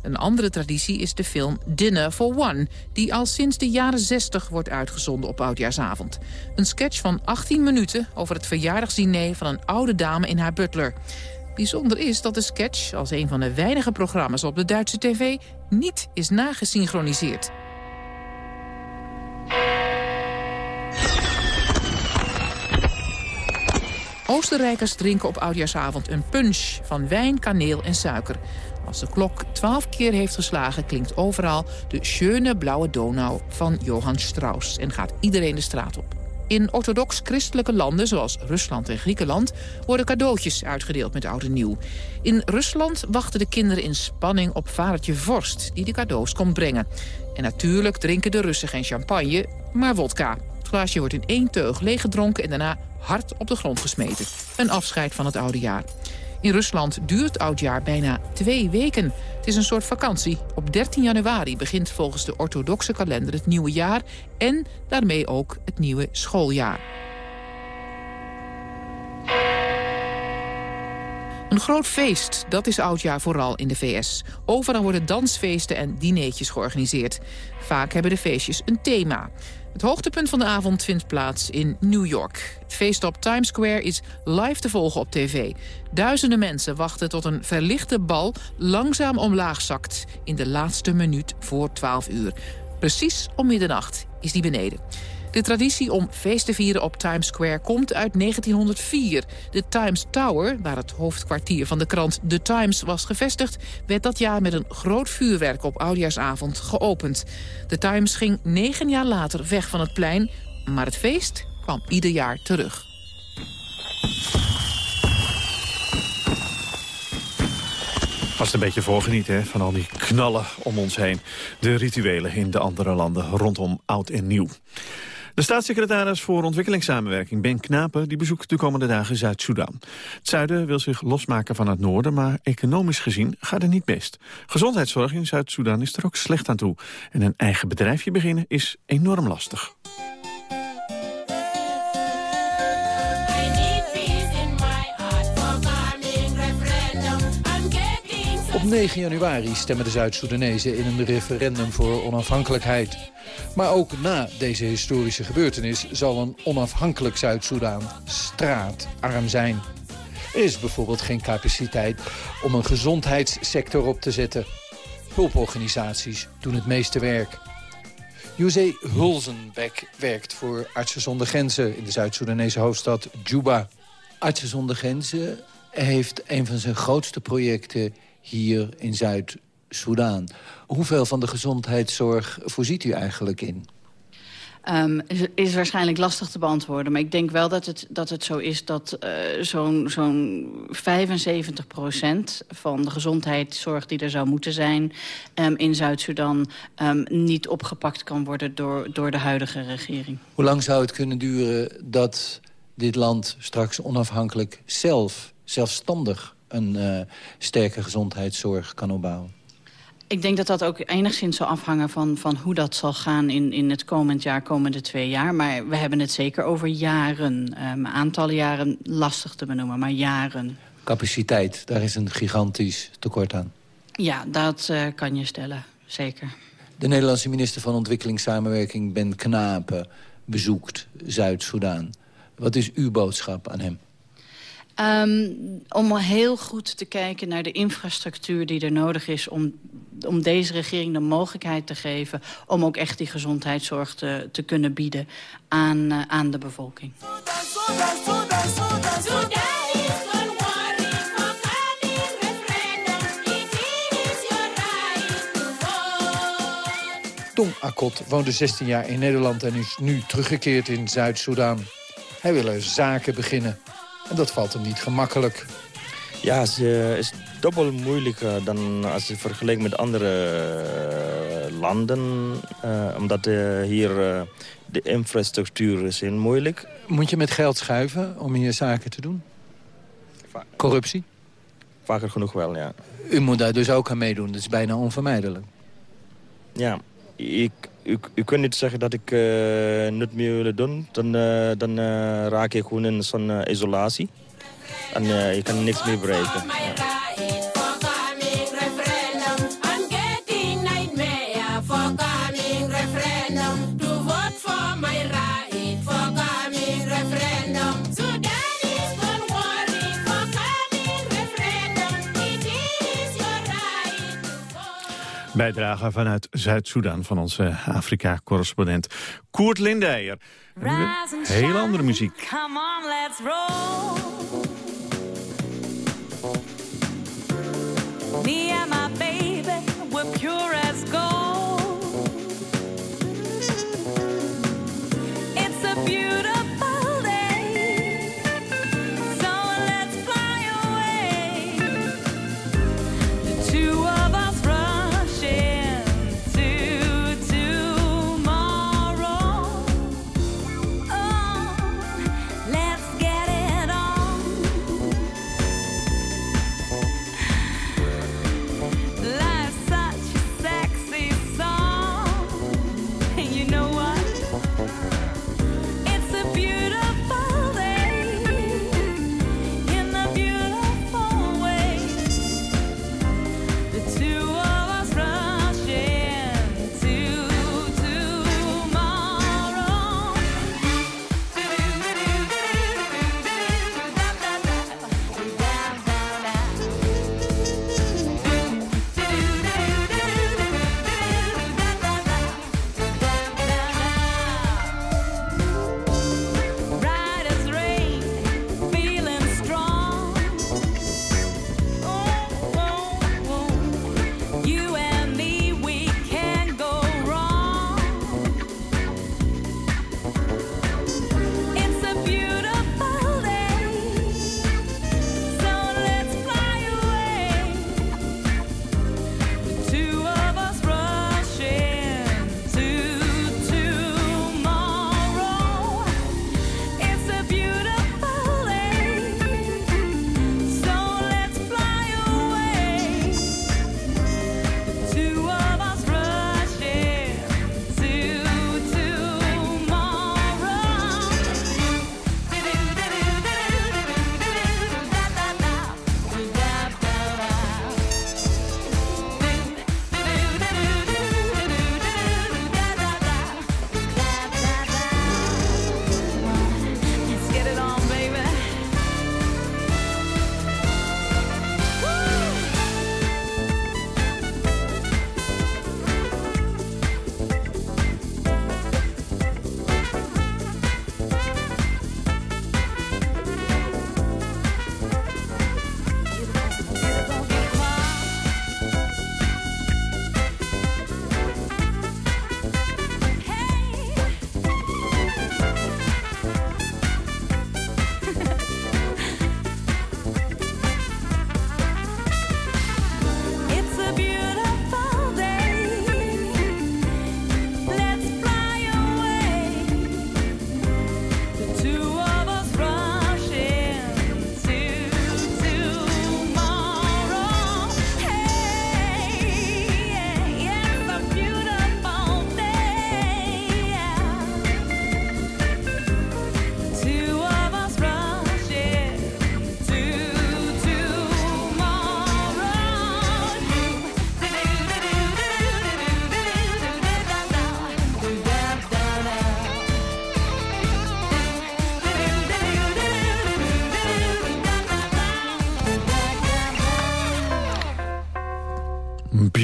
Speaker 25: Een andere traditie is de film Dinner for One... die al sinds de jaren 60 wordt uitgezonden op Oudjaarsavond. Een sketch van 18 minuten over het verjaardagsdiner... van een oude dame in haar butler. Bijzonder is dat de sketch, als een van de weinige programma's op de Duitse tv... niet is nagesynchroniseerd. Oostenrijkers drinken op Oudjaarsavond een punch van wijn, kaneel en suiker. Als de klok twaalf keer heeft geslagen, klinkt overal de Schöne Blauwe Donau van Johann Strauss en gaat iedereen de straat op. In orthodox-christelijke landen, zoals Rusland en Griekenland... worden cadeautjes uitgedeeld met oud en nieuw. In Rusland wachten de kinderen in spanning op vadertje Vorst... die de cadeaus komt brengen. En natuurlijk drinken de Russen geen champagne, maar wodka. Het glaasje wordt in één teug leeggedronken... en daarna hard op de grond gesmeten. Een afscheid van het oude jaar. In Rusland duurt oudjaar bijna twee weken. Het is een soort vakantie. Op 13 januari begint volgens de orthodoxe kalender het nieuwe jaar... en daarmee ook het nieuwe schooljaar. Een groot feest, dat is oudjaar vooral in de VS. Overal worden dansfeesten en dineetjes georganiseerd. Vaak hebben de feestjes een thema. Het hoogtepunt van de avond vindt plaats in New York. Het feest op Times Square is live te volgen op tv. Duizenden mensen wachten tot een verlichte bal langzaam omlaag zakt... in de laatste minuut voor 12 uur. Precies om middernacht is die beneden. De traditie om feest te vieren op Times Square komt uit 1904. De Times Tower, waar het hoofdkwartier van de krant The Times was gevestigd... werd dat jaar met een groot vuurwerk op Oudjaarsavond geopend. De Times ging negen jaar later weg van het plein... maar het feest kwam ieder jaar terug.
Speaker 3: Vast een beetje voorgenieten hè, van al die knallen om ons heen. De rituelen in de andere landen rondom oud en nieuw. De staatssecretaris voor ontwikkelingssamenwerking, Ben Knapen... die bezoekt de komende dagen Zuid-Soedan. Het zuiden wil zich losmaken van het noorden... maar economisch gezien gaat het niet best. Gezondheidszorg in Zuid-Soedan is er ook slecht aan toe. En een eigen bedrijfje beginnen is enorm lastig.
Speaker 26: 9 januari stemmen de Zuid-Soedanezen in een referendum voor onafhankelijkheid. Maar ook na deze historische gebeurtenis zal een onafhankelijk Zuid-Soedan straatarm zijn. Er is bijvoorbeeld geen capaciteit om een gezondheidssector op te zetten. Hulporganisaties doen het meeste werk. José Hulzenbeck werkt voor Artsen zonder Grenzen... in de Zuid-Soedanese hoofdstad Juba. Artsen zonder Grenzen heeft een van zijn grootste projecten hier in Zuid-Soedan. Hoeveel van de gezondheidszorg voorziet u eigenlijk in?
Speaker 27: Um, is, waarschijnlijk lastig te beantwoorden. Maar ik denk wel dat het, dat het zo is dat uh, zo'n zo'n 75% van de gezondheidszorg die er zou moeten zijn um, in Zuid-Soedan um, niet opgepakt kan worden door, door de huidige regering.
Speaker 26: Hoe lang zou het kunnen duren dat dit land straks onafhankelijk zelf, zelfstandig een uh, sterke gezondheidszorg kan opbouwen?
Speaker 27: Ik denk dat dat ook enigszins zal afhangen van, van hoe dat zal gaan in, in het komend jaar, komende twee jaar. Maar we hebben het zeker over jaren. Um, aantallen jaren lastig te benoemen, maar jaren.
Speaker 26: Capaciteit, daar is een gigantisch tekort aan.
Speaker 27: Ja, dat uh, kan je stellen, zeker.
Speaker 26: De Nederlandse minister van Ontwikkelingssamenwerking Ben Knapen bezoekt Zuid-Soedan. Wat is uw boodschap aan hem?
Speaker 27: Um, om heel goed te kijken naar de infrastructuur die er nodig is... om, om deze regering de mogelijkheid te geven... om ook echt die gezondheidszorg te, te kunnen bieden aan, uh, aan de bevolking.
Speaker 26: Tom Akot woonde 16 jaar in Nederland en is nu teruggekeerd in Zuid-Soedan. Hij wil er zaken beginnen. En dat valt hem niet gemakkelijk.
Speaker 23: Ja, is, uh, is dubbel moeilijker dan als je vergelijkt met andere uh, landen. Uh, omdat hier de infrastructuur is heel moeilijk.
Speaker 26: Moet je met geld schuiven om hier zaken te doen? Corruptie?
Speaker 23: Vaker genoeg wel, ja.
Speaker 26: U moet daar dus ook aan meedoen. Dat is bijna onvermijdelijk.
Speaker 23: Ja, ik, u, kunt niet zeggen dat ik uh, niet meer wil doen. Dan, uh, dan uh, raak ik gewoon in zo'n isolatie. En je kan niks meer bereiken.
Speaker 3: Bijdrage vanuit Zuid-Soedan van onze Afrika-correspondent Koert Lindeyer. Heel andere muziek.
Speaker 28: Come on, let's roll.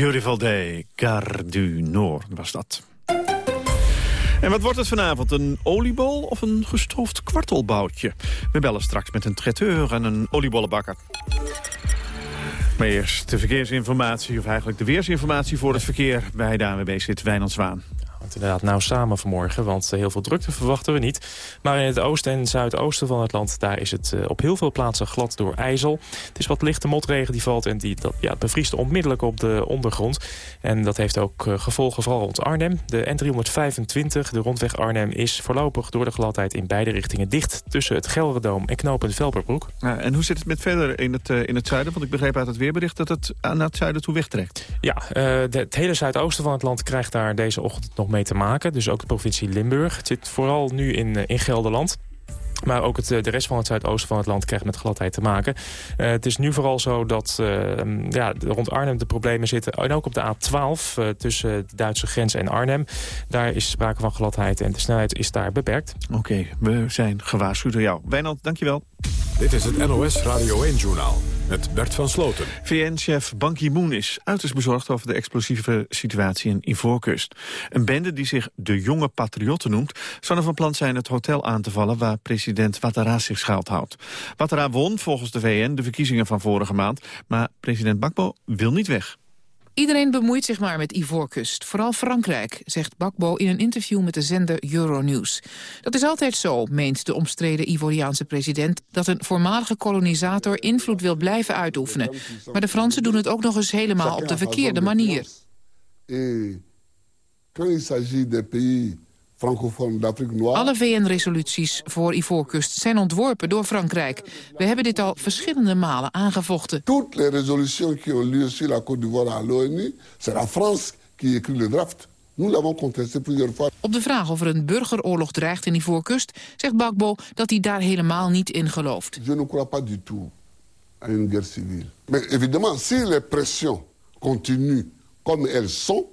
Speaker 28: Beautiful Day,
Speaker 3: Gare du Nord was dat. En wat wordt het vanavond? Een oliebol of een gestoofd kwartelboutje? We bellen straks met een traiteur en een oliebollenbakker. Maar eerst de verkeersinformatie, of eigenlijk de weersinformatie voor het verkeer. Bij de ANWB zit Wijnand Zwaan.
Speaker 24: Het inderdaad nou samen vanmorgen, want eh, heel veel drukte verwachten we niet. Maar in het oosten en zuidoosten van het land... daar is het eh, op heel veel plaatsen glad door ijzel. Het is wat lichte motregen die valt en die dat, ja, bevriest onmiddellijk op de ondergrond. En dat heeft ook eh, gevolgen vooral rond Arnhem. De N325, de rondweg Arnhem, is voorlopig door de gladheid in beide richtingen dicht... tussen het Gelredoom en knooppunt Velperbroek.
Speaker 3: Ja, en hoe zit het met verder in het, in het zuiden? Want ik begreep uit het weerbericht dat het naar het zuiden toe wegtrekt.
Speaker 24: Ja, de, het hele zuidoosten van het land krijgt daar deze ochtend nog mee te maken. Dus ook de provincie Limburg. Het zit vooral nu in, in Gelderland. Maar ook het, de rest van het zuidoosten van het land krijgt met gladheid te maken. Uh, het is nu vooral zo dat ja, rond Arnhem de problemen zitten. En ook op de A12 uh, tussen de Duitse grens en Arnhem. Daar is sprake van gladheid en de snelheid is daar beperkt.
Speaker 3: Oké, we zijn gewaarschuwd door jou. Wijnand, dankjewel.
Speaker 13: Dit is het NOS Radio 1-journaal met Bert van Sloten.
Speaker 3: VN-chef Ban Ki-moon is uiterst bezorgd over de explosieve situatie in Ivoorkust. Een bende die zich de Jonge Patriotten noemt... zou er van plan zijn het hotel aan te vallen waar president Ouattara zich schuilhoudt. Ouattara won volgens de VN de verkiezingen van vorige maand... maar president Bakbo wil niet weg.
Speaker 25: Iedereen bemoeit zich maar met Ivoorkust, vooral Frankrijk, zegt Bakbo in een interview met de zender Euronews. Dat is altijd zo, meent de omstreden Ivoriaanse president, dat een voormalige kolonisator invloed wil blijven uitoefenen. Maar de Fransen doen het ook nog eens helemaal op de verkeerde manier.
Speaker 29: Et quand s'agit des pays
Speaker 25: alle VN-resoluties voor Ivoorkust zijn ontworpen door Frankrijk. We hebben dit al verschillende malen aangevochten.
Speaker 29: Toutes les résolutions qui ont lieu sur la Côte d'Ivoire à l'ONU, c'est la France qui écrit le draft. Nous l'avons contesté plusieurs fois.
Speaker 25: Op de vraag of er een burgeroorlog dreigt in Ivoorkust... zegt Bakbo dat hij daar helemaal niet in gelooft.
Speaker 29: Je ne crois pas du tout à une guerre civile. Mais évidemment, si les pressions continuent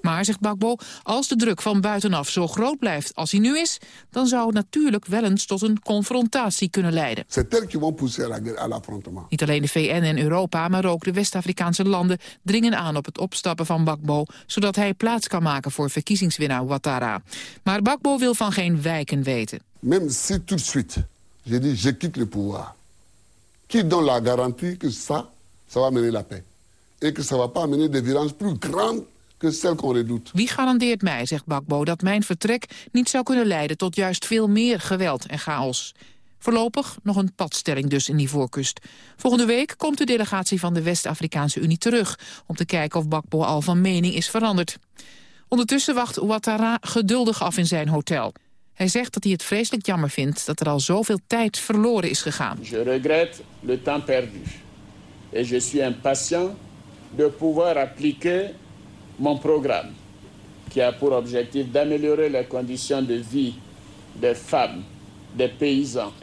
Speaker 25: maar, zegt Bakbo, als de druk van buitenaf zo groot blijft als hij nu is... dan zou het natuurlijk wel eens tot een confrontatie kunnen leiden. Niet alleen de VN en Europa, maar ook de West-Afrikaanse landen... dringen aan op het opstappen van Bakbo... zodat hij plaats kan maken voor verkiezingswinnaar Ouattara. Maar Bakbo wil van geen wijken weten.
Speaker 29: Même si tout de suite, je dis, je quitte le pouvoir... qui donne la garantie que ça, ça va mener la paix? Et que ça va pas amener des violences plus grandes que celles qu'on redoute.
Speaker 25: Wie garandeert mij, zegt Bakbo, dat mijn vertrek niet zou kunnen leiden tot juist veel meer geweld en chaos? Voorlopig nog een padstelling dus in die voorkust. Volgende week komt de delegatie van de West-Afrikaanse Unie terug... om te kijken of Bakbo al van mening is veranderd. Ondertussen wacht Ouattara geduldig af in zijn hotel. Hij zegt dat hij het vreselijk jammer vindt dat er al zoveel tijd verloren is gegaan.
Speaker 30: Je regrette le temps perdu. Et je suis impatient de pouvoir appliquer mon programme, qui a pour objectif d'améliorer les conditions de vie des femmes, des paysans.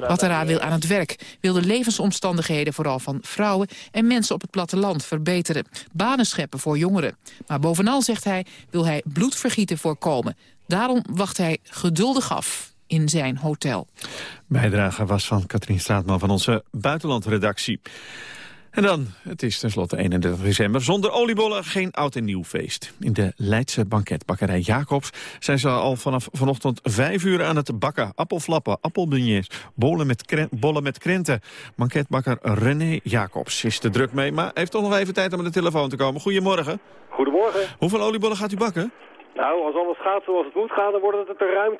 Speaker 25: Ouattara wil aan het werk, wil de levensomstandigheden vooral van vrouwen en mensen op het platteland verbeteren. Banen scheppen voor jongeren. Maar bovenal, zegt hij, wil hij bloedvergieten voorkomen. Daarom wacht hij geduldig af in zijn hotel.
Speaker 3: Bijdrage was van Katrien Straatman van onze buitenlandredactie. En dan, het is tenslotte 31 december, zonder oliebollen geen oud en nieuw feest. In de Leidse banketbakkerij Jacobs zijn ze al vanaf vanochtend vijf uur aan het bakken. Appelflappen, appelbeignets, bollen met, bollen met krenten. Banketbakker René Jacobs is er druk mee, maar heeft toch nog even tijd om aan de telefoon te komen. Goedemorgen.
Speaker 31: Goedemorgen.
Speaker 3: Hoeveel oliebollen gaat u bakken?
Speaker 31: Nou, als alles gaat zoals het moet gaan, dan wordt het er ruim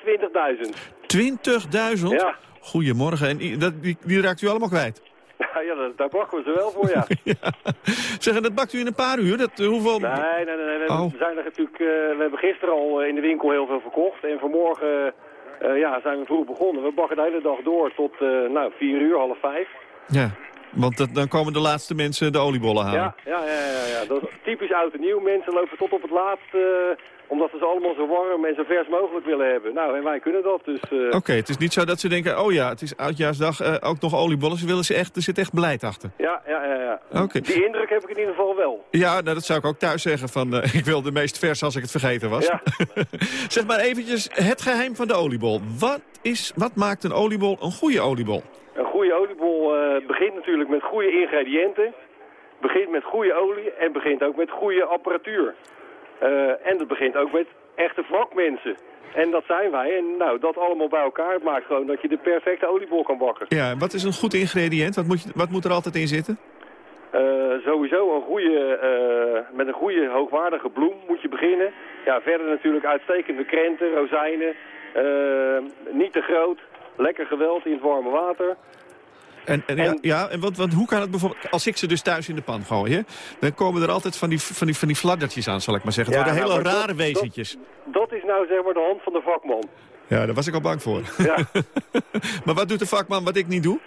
Speaker 3: 20.000. 20.000?
Speaker 31: Ja.
Speaker 3: Goedemorgen. En dat, die, die raakt u allemaal kwijt?
Speaker 31: Ja, daar bakken we ze wel voor, ja.
Speaker 3: ja. Zeg, dat bakt u in een paar uur? Dat, uh, hoeveel...
Speaker 31: Nee, nee, nee. nee. We, oh. zijn er natuurlijk, uh, we hebben gisteren al in de winkel heel veel verkocht. En vanmorgen uh, ja, zijn we vroeg begonnen. We bakken de hele dag door tot nou, vier uur, half vijf.
Speaker 3: Ja, want dat, dan komen de laatste mensen de oliebollen halen.
Speaker 31: Ja, ja, ja. ja, ja. Dat is typisch oud en nieuw. Mensen lopen tot op het laatste omdat ze ze allemaal zo warm en zo vers mogelijk willen hebben. Nou, en wij kunnen dat, dus... Uh...
Speaker 3: Oké, okay, het is niet zo dat ze denken, oh ja, het is oudjaarsdag, uh, ook nog oliebollen. Ze willen ze echt, er zit echt beleid achter.
Speaker 31: Ja, ja, ja. ja.
Speaker 3: Okay.
Speaker 31: Die indruk heb ik in ieder geval wel.
Speaker 3: Ja, nou, dat zou ik ook thuis zeggen, van uh, ik wil de meest vers als ik het vergeten was.
Speaker 31: Ja.
Speaker 3: zeg maar eventjes het geheim van de oliebol. Wat, is, wat maakt een oliebol een goede oliebol?
Speaker 31: Goede oliebol begint natuurlijk met goede ingrediënten. begint met goede olie en begint ook met goede apparatuur. Eh, en dat begint ook met echte vakmensen. En dat zijn wij. En nou, dat allemaal bij elkaar maakt gewoon dat je de perfecte oliebol kan bakken.
Speaker 3: Ja, wat is een goed ingrediënt? Wat moet, je, wat moet er altijd in zitten?
Speaker 31: Eh, sowieso een goede, eh, met een goede hoogwaardige bloem moet je beginnen. Ja, verder natuurlijk uitstekende krenten, rozijnen. eh, niet te groot. Lekker geweld in het warme water.
Speaker 3: En, en, ja, ja, en wat, wat, hoe kan het bijvoorbeeld... Als ik ze dus thuis in de pan gooi, hè, dan komen er altijd van die, van die, van die fladdertjes aan, zal ik maar zeggen. Het
Speaker 31: Ja,
Speaker 3: worden
Speaker 31: nou,
Speaker 3: hele rare
Speaker 31: dat-
Speaker 3: wezentjes.
Speaker 31: Dat is nou zeg maar de hand van de vakman.
Speaker 3: Ja, daar was ik al bang voor.
Speaker 31: Ja.
Speaker 3: maar wat doet de vakman wat ik niet doe?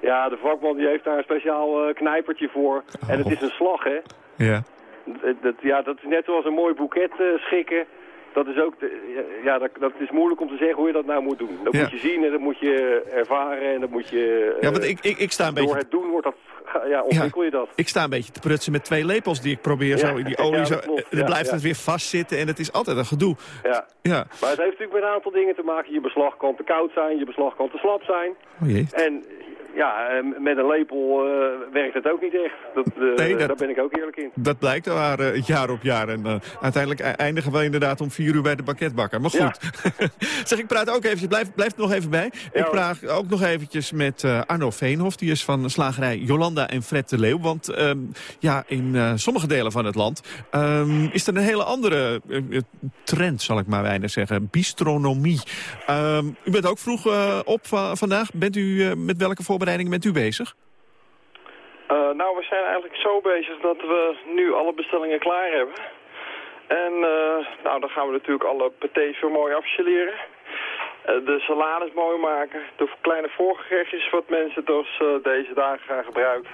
Speaker 31: Ja, de vakman die heeft daar een speciaal eh, knijpertje voor. En het is een slag, hè.
Speaker 3: Ja.
Speaker 31: Dat, dat- ja, dat is net zoals een mooi boeket eh, schikken. Dat is ook, de- ja, dat, dat is moeilijk om te zeggen hoe je dat nou moet doen. Dat
Speaker 3: Ja.
Speaker 31: moet je zien en dat moet je ervaren en dat moet je... eh,
Speaker 3: Ja, want ik, ik, ik sta een
Speaker 31: Door
Speaker 3: beetje...
Speaker 31: het doen wordt dat, ja, ontwikkel je dat.
Speaker 3: Ik sta een beetje te prutsen met twee lepels die ik probeer zo in die olie. zo,
Speaker 31: klopt.
Speaker 3: dan blijft het weer vastzitten en het is altijd een gedoe.
Speaker 31: Ja.
Speaker 3: Ja.
Speaker 31: Maar het heeft natuurlijk met een aantal dingen te maken. Je beslag kan te koud zijn, je beslag kan te slap zijn.
Speaker 3: Oh jee.
Speaker 31: En ja, eh, met een lepel eh, werkt het ook niet echt. Dat, eh,
Speaker 3: Nee, dat-
Speaker 31: Daar ben ik ook eerlijk in.
Speaker 3: Dat blijkt al uh, jaar op jaar. En uiteindelijk e- eindigen we inderdaad om vier uur bij de banketbakker. Maar goed. zeg, ik praat ook eventjes. Blijf, blijf er nog even bij. ik praat ook nog eventjes met Arno Veenhof. Die is van slagerij Jolanda en Fred de Leeuw. Want um, ja, in sommige delen van het land um, is er een hele andere trend, zal ik maar weinig zeggen. Bistronomie. Um, u bent ook vroeg op va vandaag. Bent u met welke voorbereidingen bent u bezig?
Speaker 32: Uh, nou, we zijn eigenlijk zo bezig dat we nu alle bestellingen klaar hebben. En uh, nou, dan gaan we natuurlijk alle patés weer mooi afgeleren. Uh, de salades mooi maken. De kleine voorgerechtjes wat mensen dus deze dagen gaan gebruiken.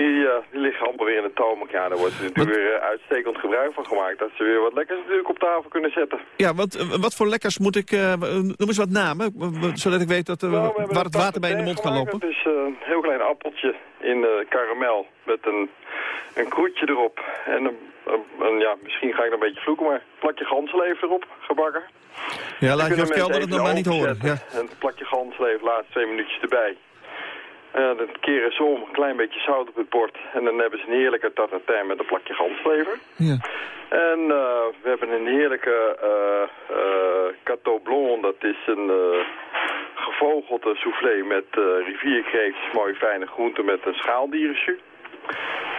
Speaker 32: Die, uh, die liggen allemaal weer in de. Ja, daar wordt er natuurlijk weer uh, uitstekend gebruik van gemaakt. Dat ze weer wat lekkers natuurlijk op tafel kunnen zetten.
Speaker 3: Ja, want uh, wat voor lekkers moet ik... Noem eens wat namen, zodat ik weet dat,
Speaker 32: nou,
Speaker 3: waar het water bij in de mond kan lopen.
Speaker 32: Het is een heel klein appeltje in karamel met een, een kroetje erop. En een, een, een, ja, misschien ga ik een beetje vloeken, maar een plakje gansleef erop, gebakken.
Speaker 3: Ja, laat je Kelder het nog maar niet horen. Ja.
Speaker 32: En een plakje gansleef, laatst twee minuutjes erbij. Uh, dan keren ze om, een klein beetje zout op het bord. En dan hebben ze een heerlijke tartatin met een plakje ganslever.
Speaker 3: Ja.
Speaker 32: En uh, we hebben een heerlijke uh, uh, Cateau Blanc. Dat is een gevogelde soufflé met uh, rivierkreeftjes, mooi fijne groenten met een schaaldierensu.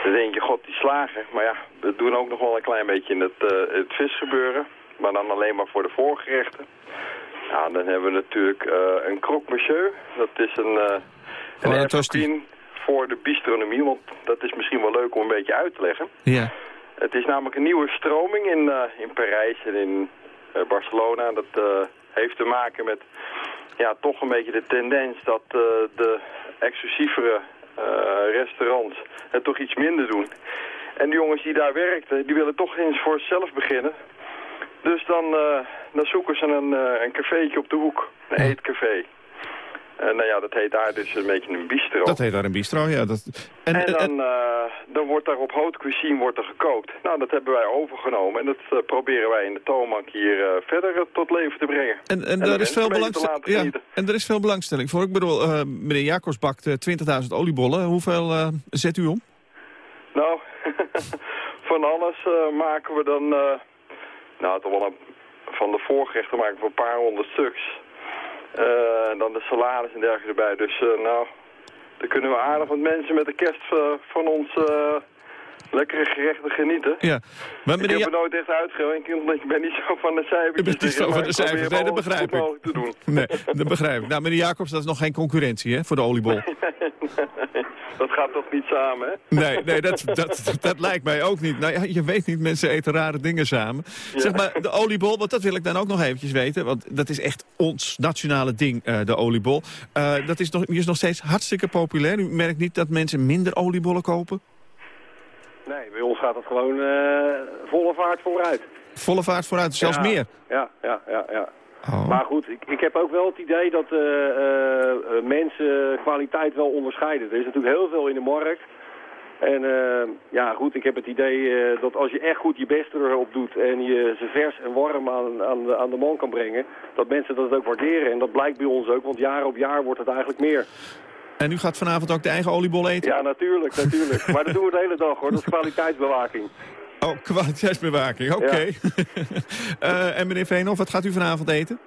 Speaker 32: Dan denk je, god, die slagen. Maar ja, we doen ook nog wel een klein beetje in het, het visgebeuren. Maar dan alleen maar voor de voorgerechten. Ja, dan hebben we natuurlijk een croque monsieur. Dat is een...
Speaker 3: Oh,
Speaker 32: een evergreen voor de bistronomie, want dat is misschien wel leuk om een beetje uit te leggen.
Speaker 3: Ja.
Speaker 32: Het is namelijk een nieuwe stroming in, uh, in Parijs en in uh, Barcelona. Dat uh, heeft te maken met ja, toch een beetje de tendens dat de exclusievere restaurants het toch iets minder doen. En de jongens die daar werkten, die willen toch eens voor zichzelf beginnen. Dus dan, dan zoeken ze een, een cafeetje op de hoek, een eetcafé. En nou ja, dat heet daar dus een beetje een bistro.
Speaker 3: Dat heet daar een bistro, ja. Dat...
Speaker 32: En, en, dan, uh, dan wordt daar op haute cuisine wordt er gekookt. Nou, dat hebben wij overgenomen. En dat uh, proberen wij in de toonbank hier verder tot leven te brengen.
Speaker 3: En, en, en daar is veel belangstelling. Ja, en er is veel belangstelling voor. Ik bedoel, meneer Jacobs bakt 20.000 oliebollen. Hoeveel zet u om?
Speaker 32: Nou, van alles maken we dan... nou, toch wel een, van de voorgerechten maken we een paar honderd stuks. Uh, dan de salades en dergelijke erbij. Dus uh, nou, dan kunnen we aardig wat mensen met de kerst uh, van ons lekkere gerechten genieten.
Speaker 3: Ja. Maar
Speaker 32: ik heb er nooit echt uitgerekend, omdat ik ben niet zo van de cijfertjes.
Speaker 3: Je bent niet zo van de cijfers, nee, dat begrijp ik.
Speaker 32: Te doen.
Speaker 3: Nee, dat begrijp ik. Nou, meneer Jacobs, dat is nog geen concurrentie hè, voor de oliebol.
Speaker 32: nee, nee, dat gaat toch niet samen, hè?
Speaker 3: Nee, nee dat, dat, dat, dat lijkt mij ook niet. Nou ja, je weet niet, mensen eten rare dingen samen. Ja. Zeg maar, de oliebol, want dat wil ik dan ook nog eventjes weten. Want dat is echt ons nationale ding, uh, de oliebol. Uh, dat is nog, die is nog steeds hartstikke populair. U merkt niet dat mensen minder oliebollen kopen?
Speaker 31: Nee, bij ons gaat het gewoon uh, volle vaart vooruit.
Speaker 3: Volle vaart vooruit, zelfs
Speaker 31: ja,
Speaker 3: meer?
Speaker 31: Ja, ja, ja. ja.
Speaker 3: Oh.
Speaker 31: Maar goed, ik, ik heb ook wel het idee dat uh, uh, mensen kwaliteit wel onderscheiden. Er is natuurlijk heel veel in de markt. En uh, ja, goed, ik heb het idee uh, dat als je echt goed je best erop doet en je ze vers en warm aan, aan, de, aan de man kan brengen, dat mensen dat ook waarderen. En dat blijkt bij ons ook, want jaar op jaar wordt het eigenlijk meer.
Speaker 3: En u gaat vanavond ook de eigen oliebol eten?
Speaker 31: Ja, natuurlijk, natuurlijk. maar dat doen we de hele dag hoor, dat is kwaliteitsbewaking.
Speaker 3: Oh, kwaliteitsbewaking, oké. Eh, en meneer Veenhoff, wat gaat u vanavond eten?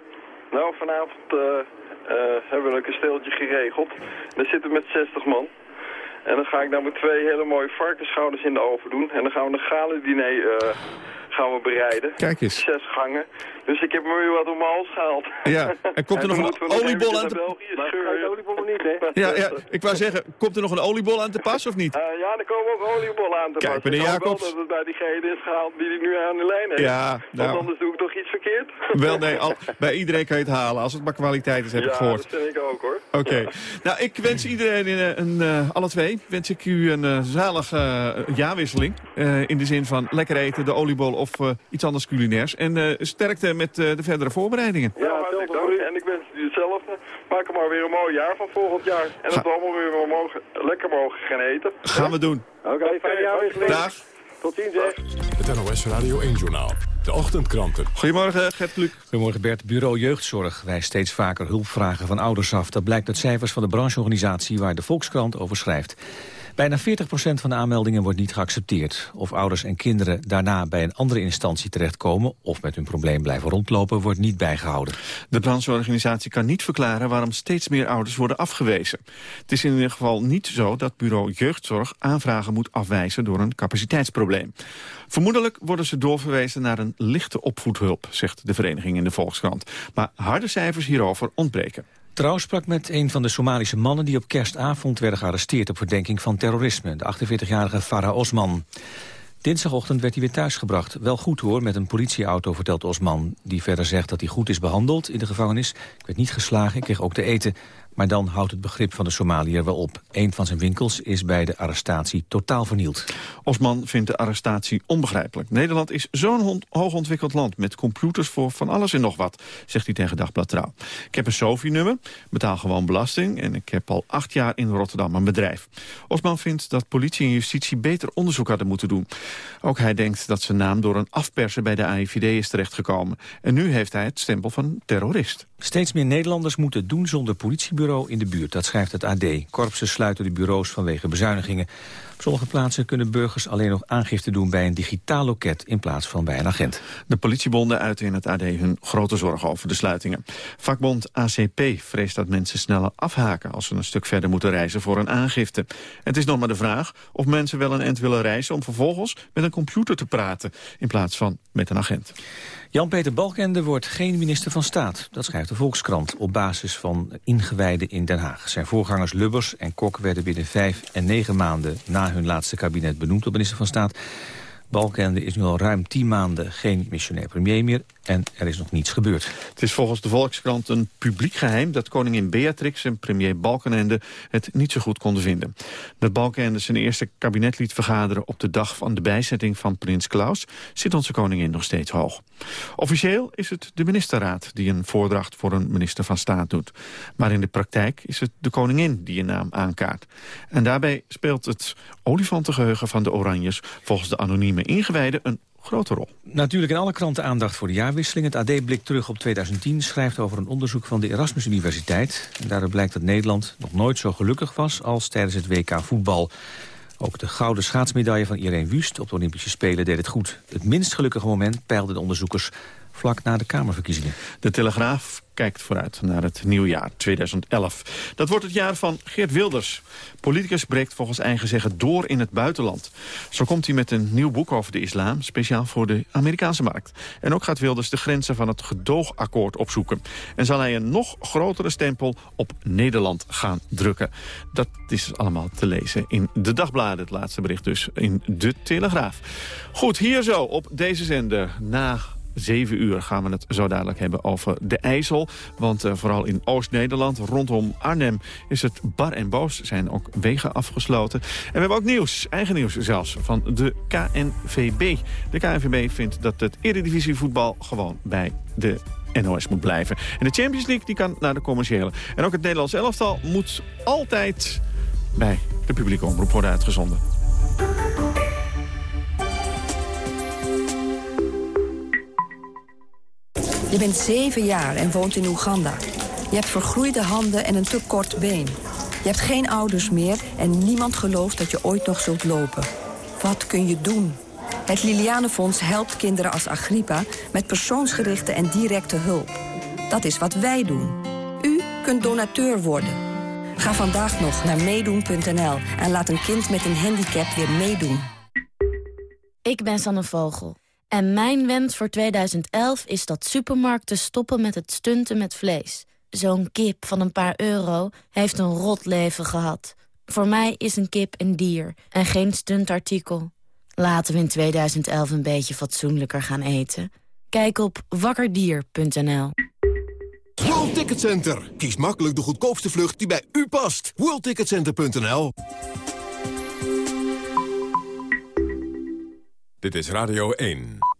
Speaker 32: Nou, vanavond eh, eh, hebben we een kasteeltje geregeld. Daar zitten we met 60 man. En dan ga ik nou met twee hele mooie varkensschouders in de oven doen. En dan gaan we een gala diner gaan we bereiden.
Speaker 3: Kijk eens.
Speaker 32: Zes gangen. Dus ik heb me weer wat om mijn hals gehaald.
Speaker 3: Ja, en komt er nog een oliebol aan te...
Speaker 32: België
Speaker 31: Maar oliebollen niet, hè?
Speaker 3: Ja, ja, ik wou zeggen, komt er nog een oliebol aan te pas of niet?
Speaker 32: Eh, ja, er komen ook oliebollen aan te
Speaker 3: Kijk,
Speaker 32: passen.
Speaker 3: meneer
Speaker 32: Ik hoop wel
Speaker 3: Jacobs.
Speaker 32: dat het bij diegene is gehaald die die nu aan de lijn heeft.
Speaker 3: Ja,
Speaker 32: Want
Speaker 3: nou.
Speaker 32: anders doe ik toch iets verkeerd?
Speaker 3: Wel, nee, al, bij iedereen kan je het halen, als het maar kwaliteit is, heb ik
Speaker 32: ja,
Speaker 3: gehoord.
Speaker 32: dat vind ik ook hoor.
Speaker 3: Oké. Nou, ik wens iedereen, een, een, eh, alle twee, wens ik u een eh, zalige eh, jaarwisseling. Eh, in de zin van lekker eten, de oliebol of eh, iets anders culinairs. En eh, sterkte met eh, de verdere voorbereidingen.
Speaker 32: Ja, hartelijk dank. En ik wens u hetzelfde. Maak er maar weer een mooi jaar van volgend jaar. En dat we allemaal weer mogen, lekker mogen gaan eten.
Speaker 3: Gaan we doen.
Speaker 31: Oké, fijne jaarwisseling.
Speaker 3: Dag.
Speaker 31: Tot ziens, hè.
Speaker 13: Het NOS Radio 1-journaal. De ochtendkranten.
Speaker 3: Goedemorgen, Gert Kluk.
Speaker 33: Goedemorgen Bert. Bureau Jeugdzorg wijst steeds vaker hulpvragen van ouders af. Dat blijkt uit cijfers van de brancheorganisatie waar de Volkskrant over schrijft. Bijna 40% van de aanmeldingen wordt niet geaccepteerd. Of ouders en kinderen daarna bij een andere instantie terechtkomen... of met hun probleem blijven rondlopen, wordt niet bijgehouden.
Speaker 3: De brancheorganisatie kan niet verklaren waarom steeds meer ouders worden afgewezen. Het is in ieder geval niet zo dat bureau jeugdzorg aanvragen moet afwijzen door een capaciteitsprobleem. Vermoedelijk worden ze doorverwezen naar een lichte opvoedhulp, zegt de vereniging in de Volkskrant. Maar harde cijfers hierover ontbreken.
Speaker 33: Trouw sprak met een van de Somalische mannen die op kerstavond werden gearresteerd op verdenking van terrorisme, de 48-jarige Farah Osman. Dinsdagochtend werd hij weer thuisgebracht. Wel goed hoor, met een politieauto, vertelt Osman. Die verder zegt dat hij goed is behandeld in de gevangenis. Ik werd niet geslagen, ik kreeg ook te eten. Maar dan houdt het begrip van de Somaliër wel op. Een van zijn winkels is bij de arrestatie totaal vernield.
Speaker 3: Osman vindt de arrestatie onbegrijpelijk. Nederland is zo'n hoogontwikkeld land met computers voor van alles en nog wat, zegt hij tegen Dagblad Trouw. Ik heb een SOFI-nummer, betaal gewoon belasting en ik heb al acht jaar in Rotterdam een bedrijf. Osman vindt dat politie en justitie beter onderzoek hadden moeten doen. Ook hij denkt dat zijn naam door een afperser bij de AIVD is terechtgekomen. En nu heeft hij het stempel van terrorist.
Speaker 33: Steeds meer Nederlanders moeten doen zonder politiebureau in de buurt. Dat schrijft het AD. Korpsen sluiten de bureaus vanwege bezuinigingen. Op sommige plaatsen kunnen burgers alleen nog aangifte doen bij een digitaal loket in plaats van bij een agent.
Speaker 3: De politiebonden uiten in het AD hun grote zorgen over de sluitingen. Vakbond ACP vreest dat mensen sneller afhaken als ze een stuk verder moeten reizen voor een aangifte. Het is nog maar de vraag of mensen wel een end willen reizen om vervolgens met een computer te praten in plaats van met een agent.
Speaker 33: Jan-Peter Balkende wordt geen minister van Staat. Dat schrijft de Volkskrant op basis van ingewijden in Den Haag. Zijn voorgangers Lubbers en Kok werden binnen vijf en negen maanden... na hun laatste kabinet benoemd tot minister van Staat. Balkende is nu al ruim tien maanden geen missionair premier meer... en er is nog niets gebeurd.
Speaker 3: Het is volgens de Volkskrant een publiek geheim dat koningin Beatrix en premier Balkenende het niet zo goed konden vinden. Dat Balkenende zijn eerste kabinet liet vergaderen op de dag van de bijzetting van prins Klaus zit onze koningin nog steeds hoog. Officieel is het de ministerraad die een voordracht voor een minister van Staat doet. Maar in de praktijk is het de koningin die een naam aankaart. En daarbij speelt het olifantengeheugen van de Oranjes volgens de anonieme ingewijden een grote rol.
Speaker 33: Natuurlijk in alle kranten aandacht voor de jaarwisseling. Het AD blikt terug op 2010, schrijft over een onderzoek van de Erasmus Universiteit. En daaruit blijkt dat Nederland nog nooit zo gelukkig was als tijdens het WK voetbal. Ook de gouden schaatsmedaille van Irene Wust op de Olympische Spelen deed het goed. Het minst gelukkige moment peilden de onderzoekers vlak na de Kamerverkiezingen.
Speaker 3: De Telegraaf kijkt vooruit naar het nieuwjaar 2011. Dat wordt het jaar van Geert Wilders. Politicus breekt volgens eigen zeggen door in het buitenland. Zo komt hij met een nieuw boek over de islam, speciaal voor de Amerikaanse markt. En ook gaat Wilders de grenzen van het gedoogakkoord opzoeken. En zal hij een nog grotere stempel op Nederland gaan drukken. Dat is allemaal te lezen in de dagbladen, het laatste bericht dus in de Telegraaf. Goed, hier zo op deze zender na 7 uur gaan we het zo dadelijk hebben over de IJssel. Want uh, vooral in Oost-Nederland, rondom Arnhem, is het bar en boos. zijn ook wegen afgesloten. En we hebben ook nieuws, eigen nieuws zelfs, van de KNVB. De KNVB vindt dat het eredivisievoetbal gewoon bij de NOS moet blijven. En de Champions League die kan naar de commerciële. En ook het Nederlands elftal moet altijd bij de publieke omroep worden uitgezonden.
Speaker 34: Je bent zeven jaar en woont in Oeganda. Je hebt vergroeide handen en een te kort been. Je hebt geen ouders meer en niemand gelooft dat je ooit nog zult lopen. Wat kun je doen? Het Lilianenfonds helpt kinderen als Agrippa met persoonsgerichte en directe hulp. Dat is wat wij doen. U kunt donateur worden. Ga vandaag nog naar meedoen.nl en laat een kind met een handicap weer meedoen.
Speaker 35: Ik ben Sanne Vogel. En mijn wens voor 2011 is dat supermarkten stoppen met het stunten met vlees. Zo'n kip van een paar euro heeft een rot leven gehad. Voor mij is een kip een dier en geen stuntartikel. Laten we in 2011 een beetje fatsoenlijker gaan eten. Kijk op wakkerdier.nl.
Speaker 36: World Ticket Center. Kies makkelijk de goedkoopste vlucht die bij u past. WorldTicketCenter.nl
Speaker 13: Dit is Radio 1.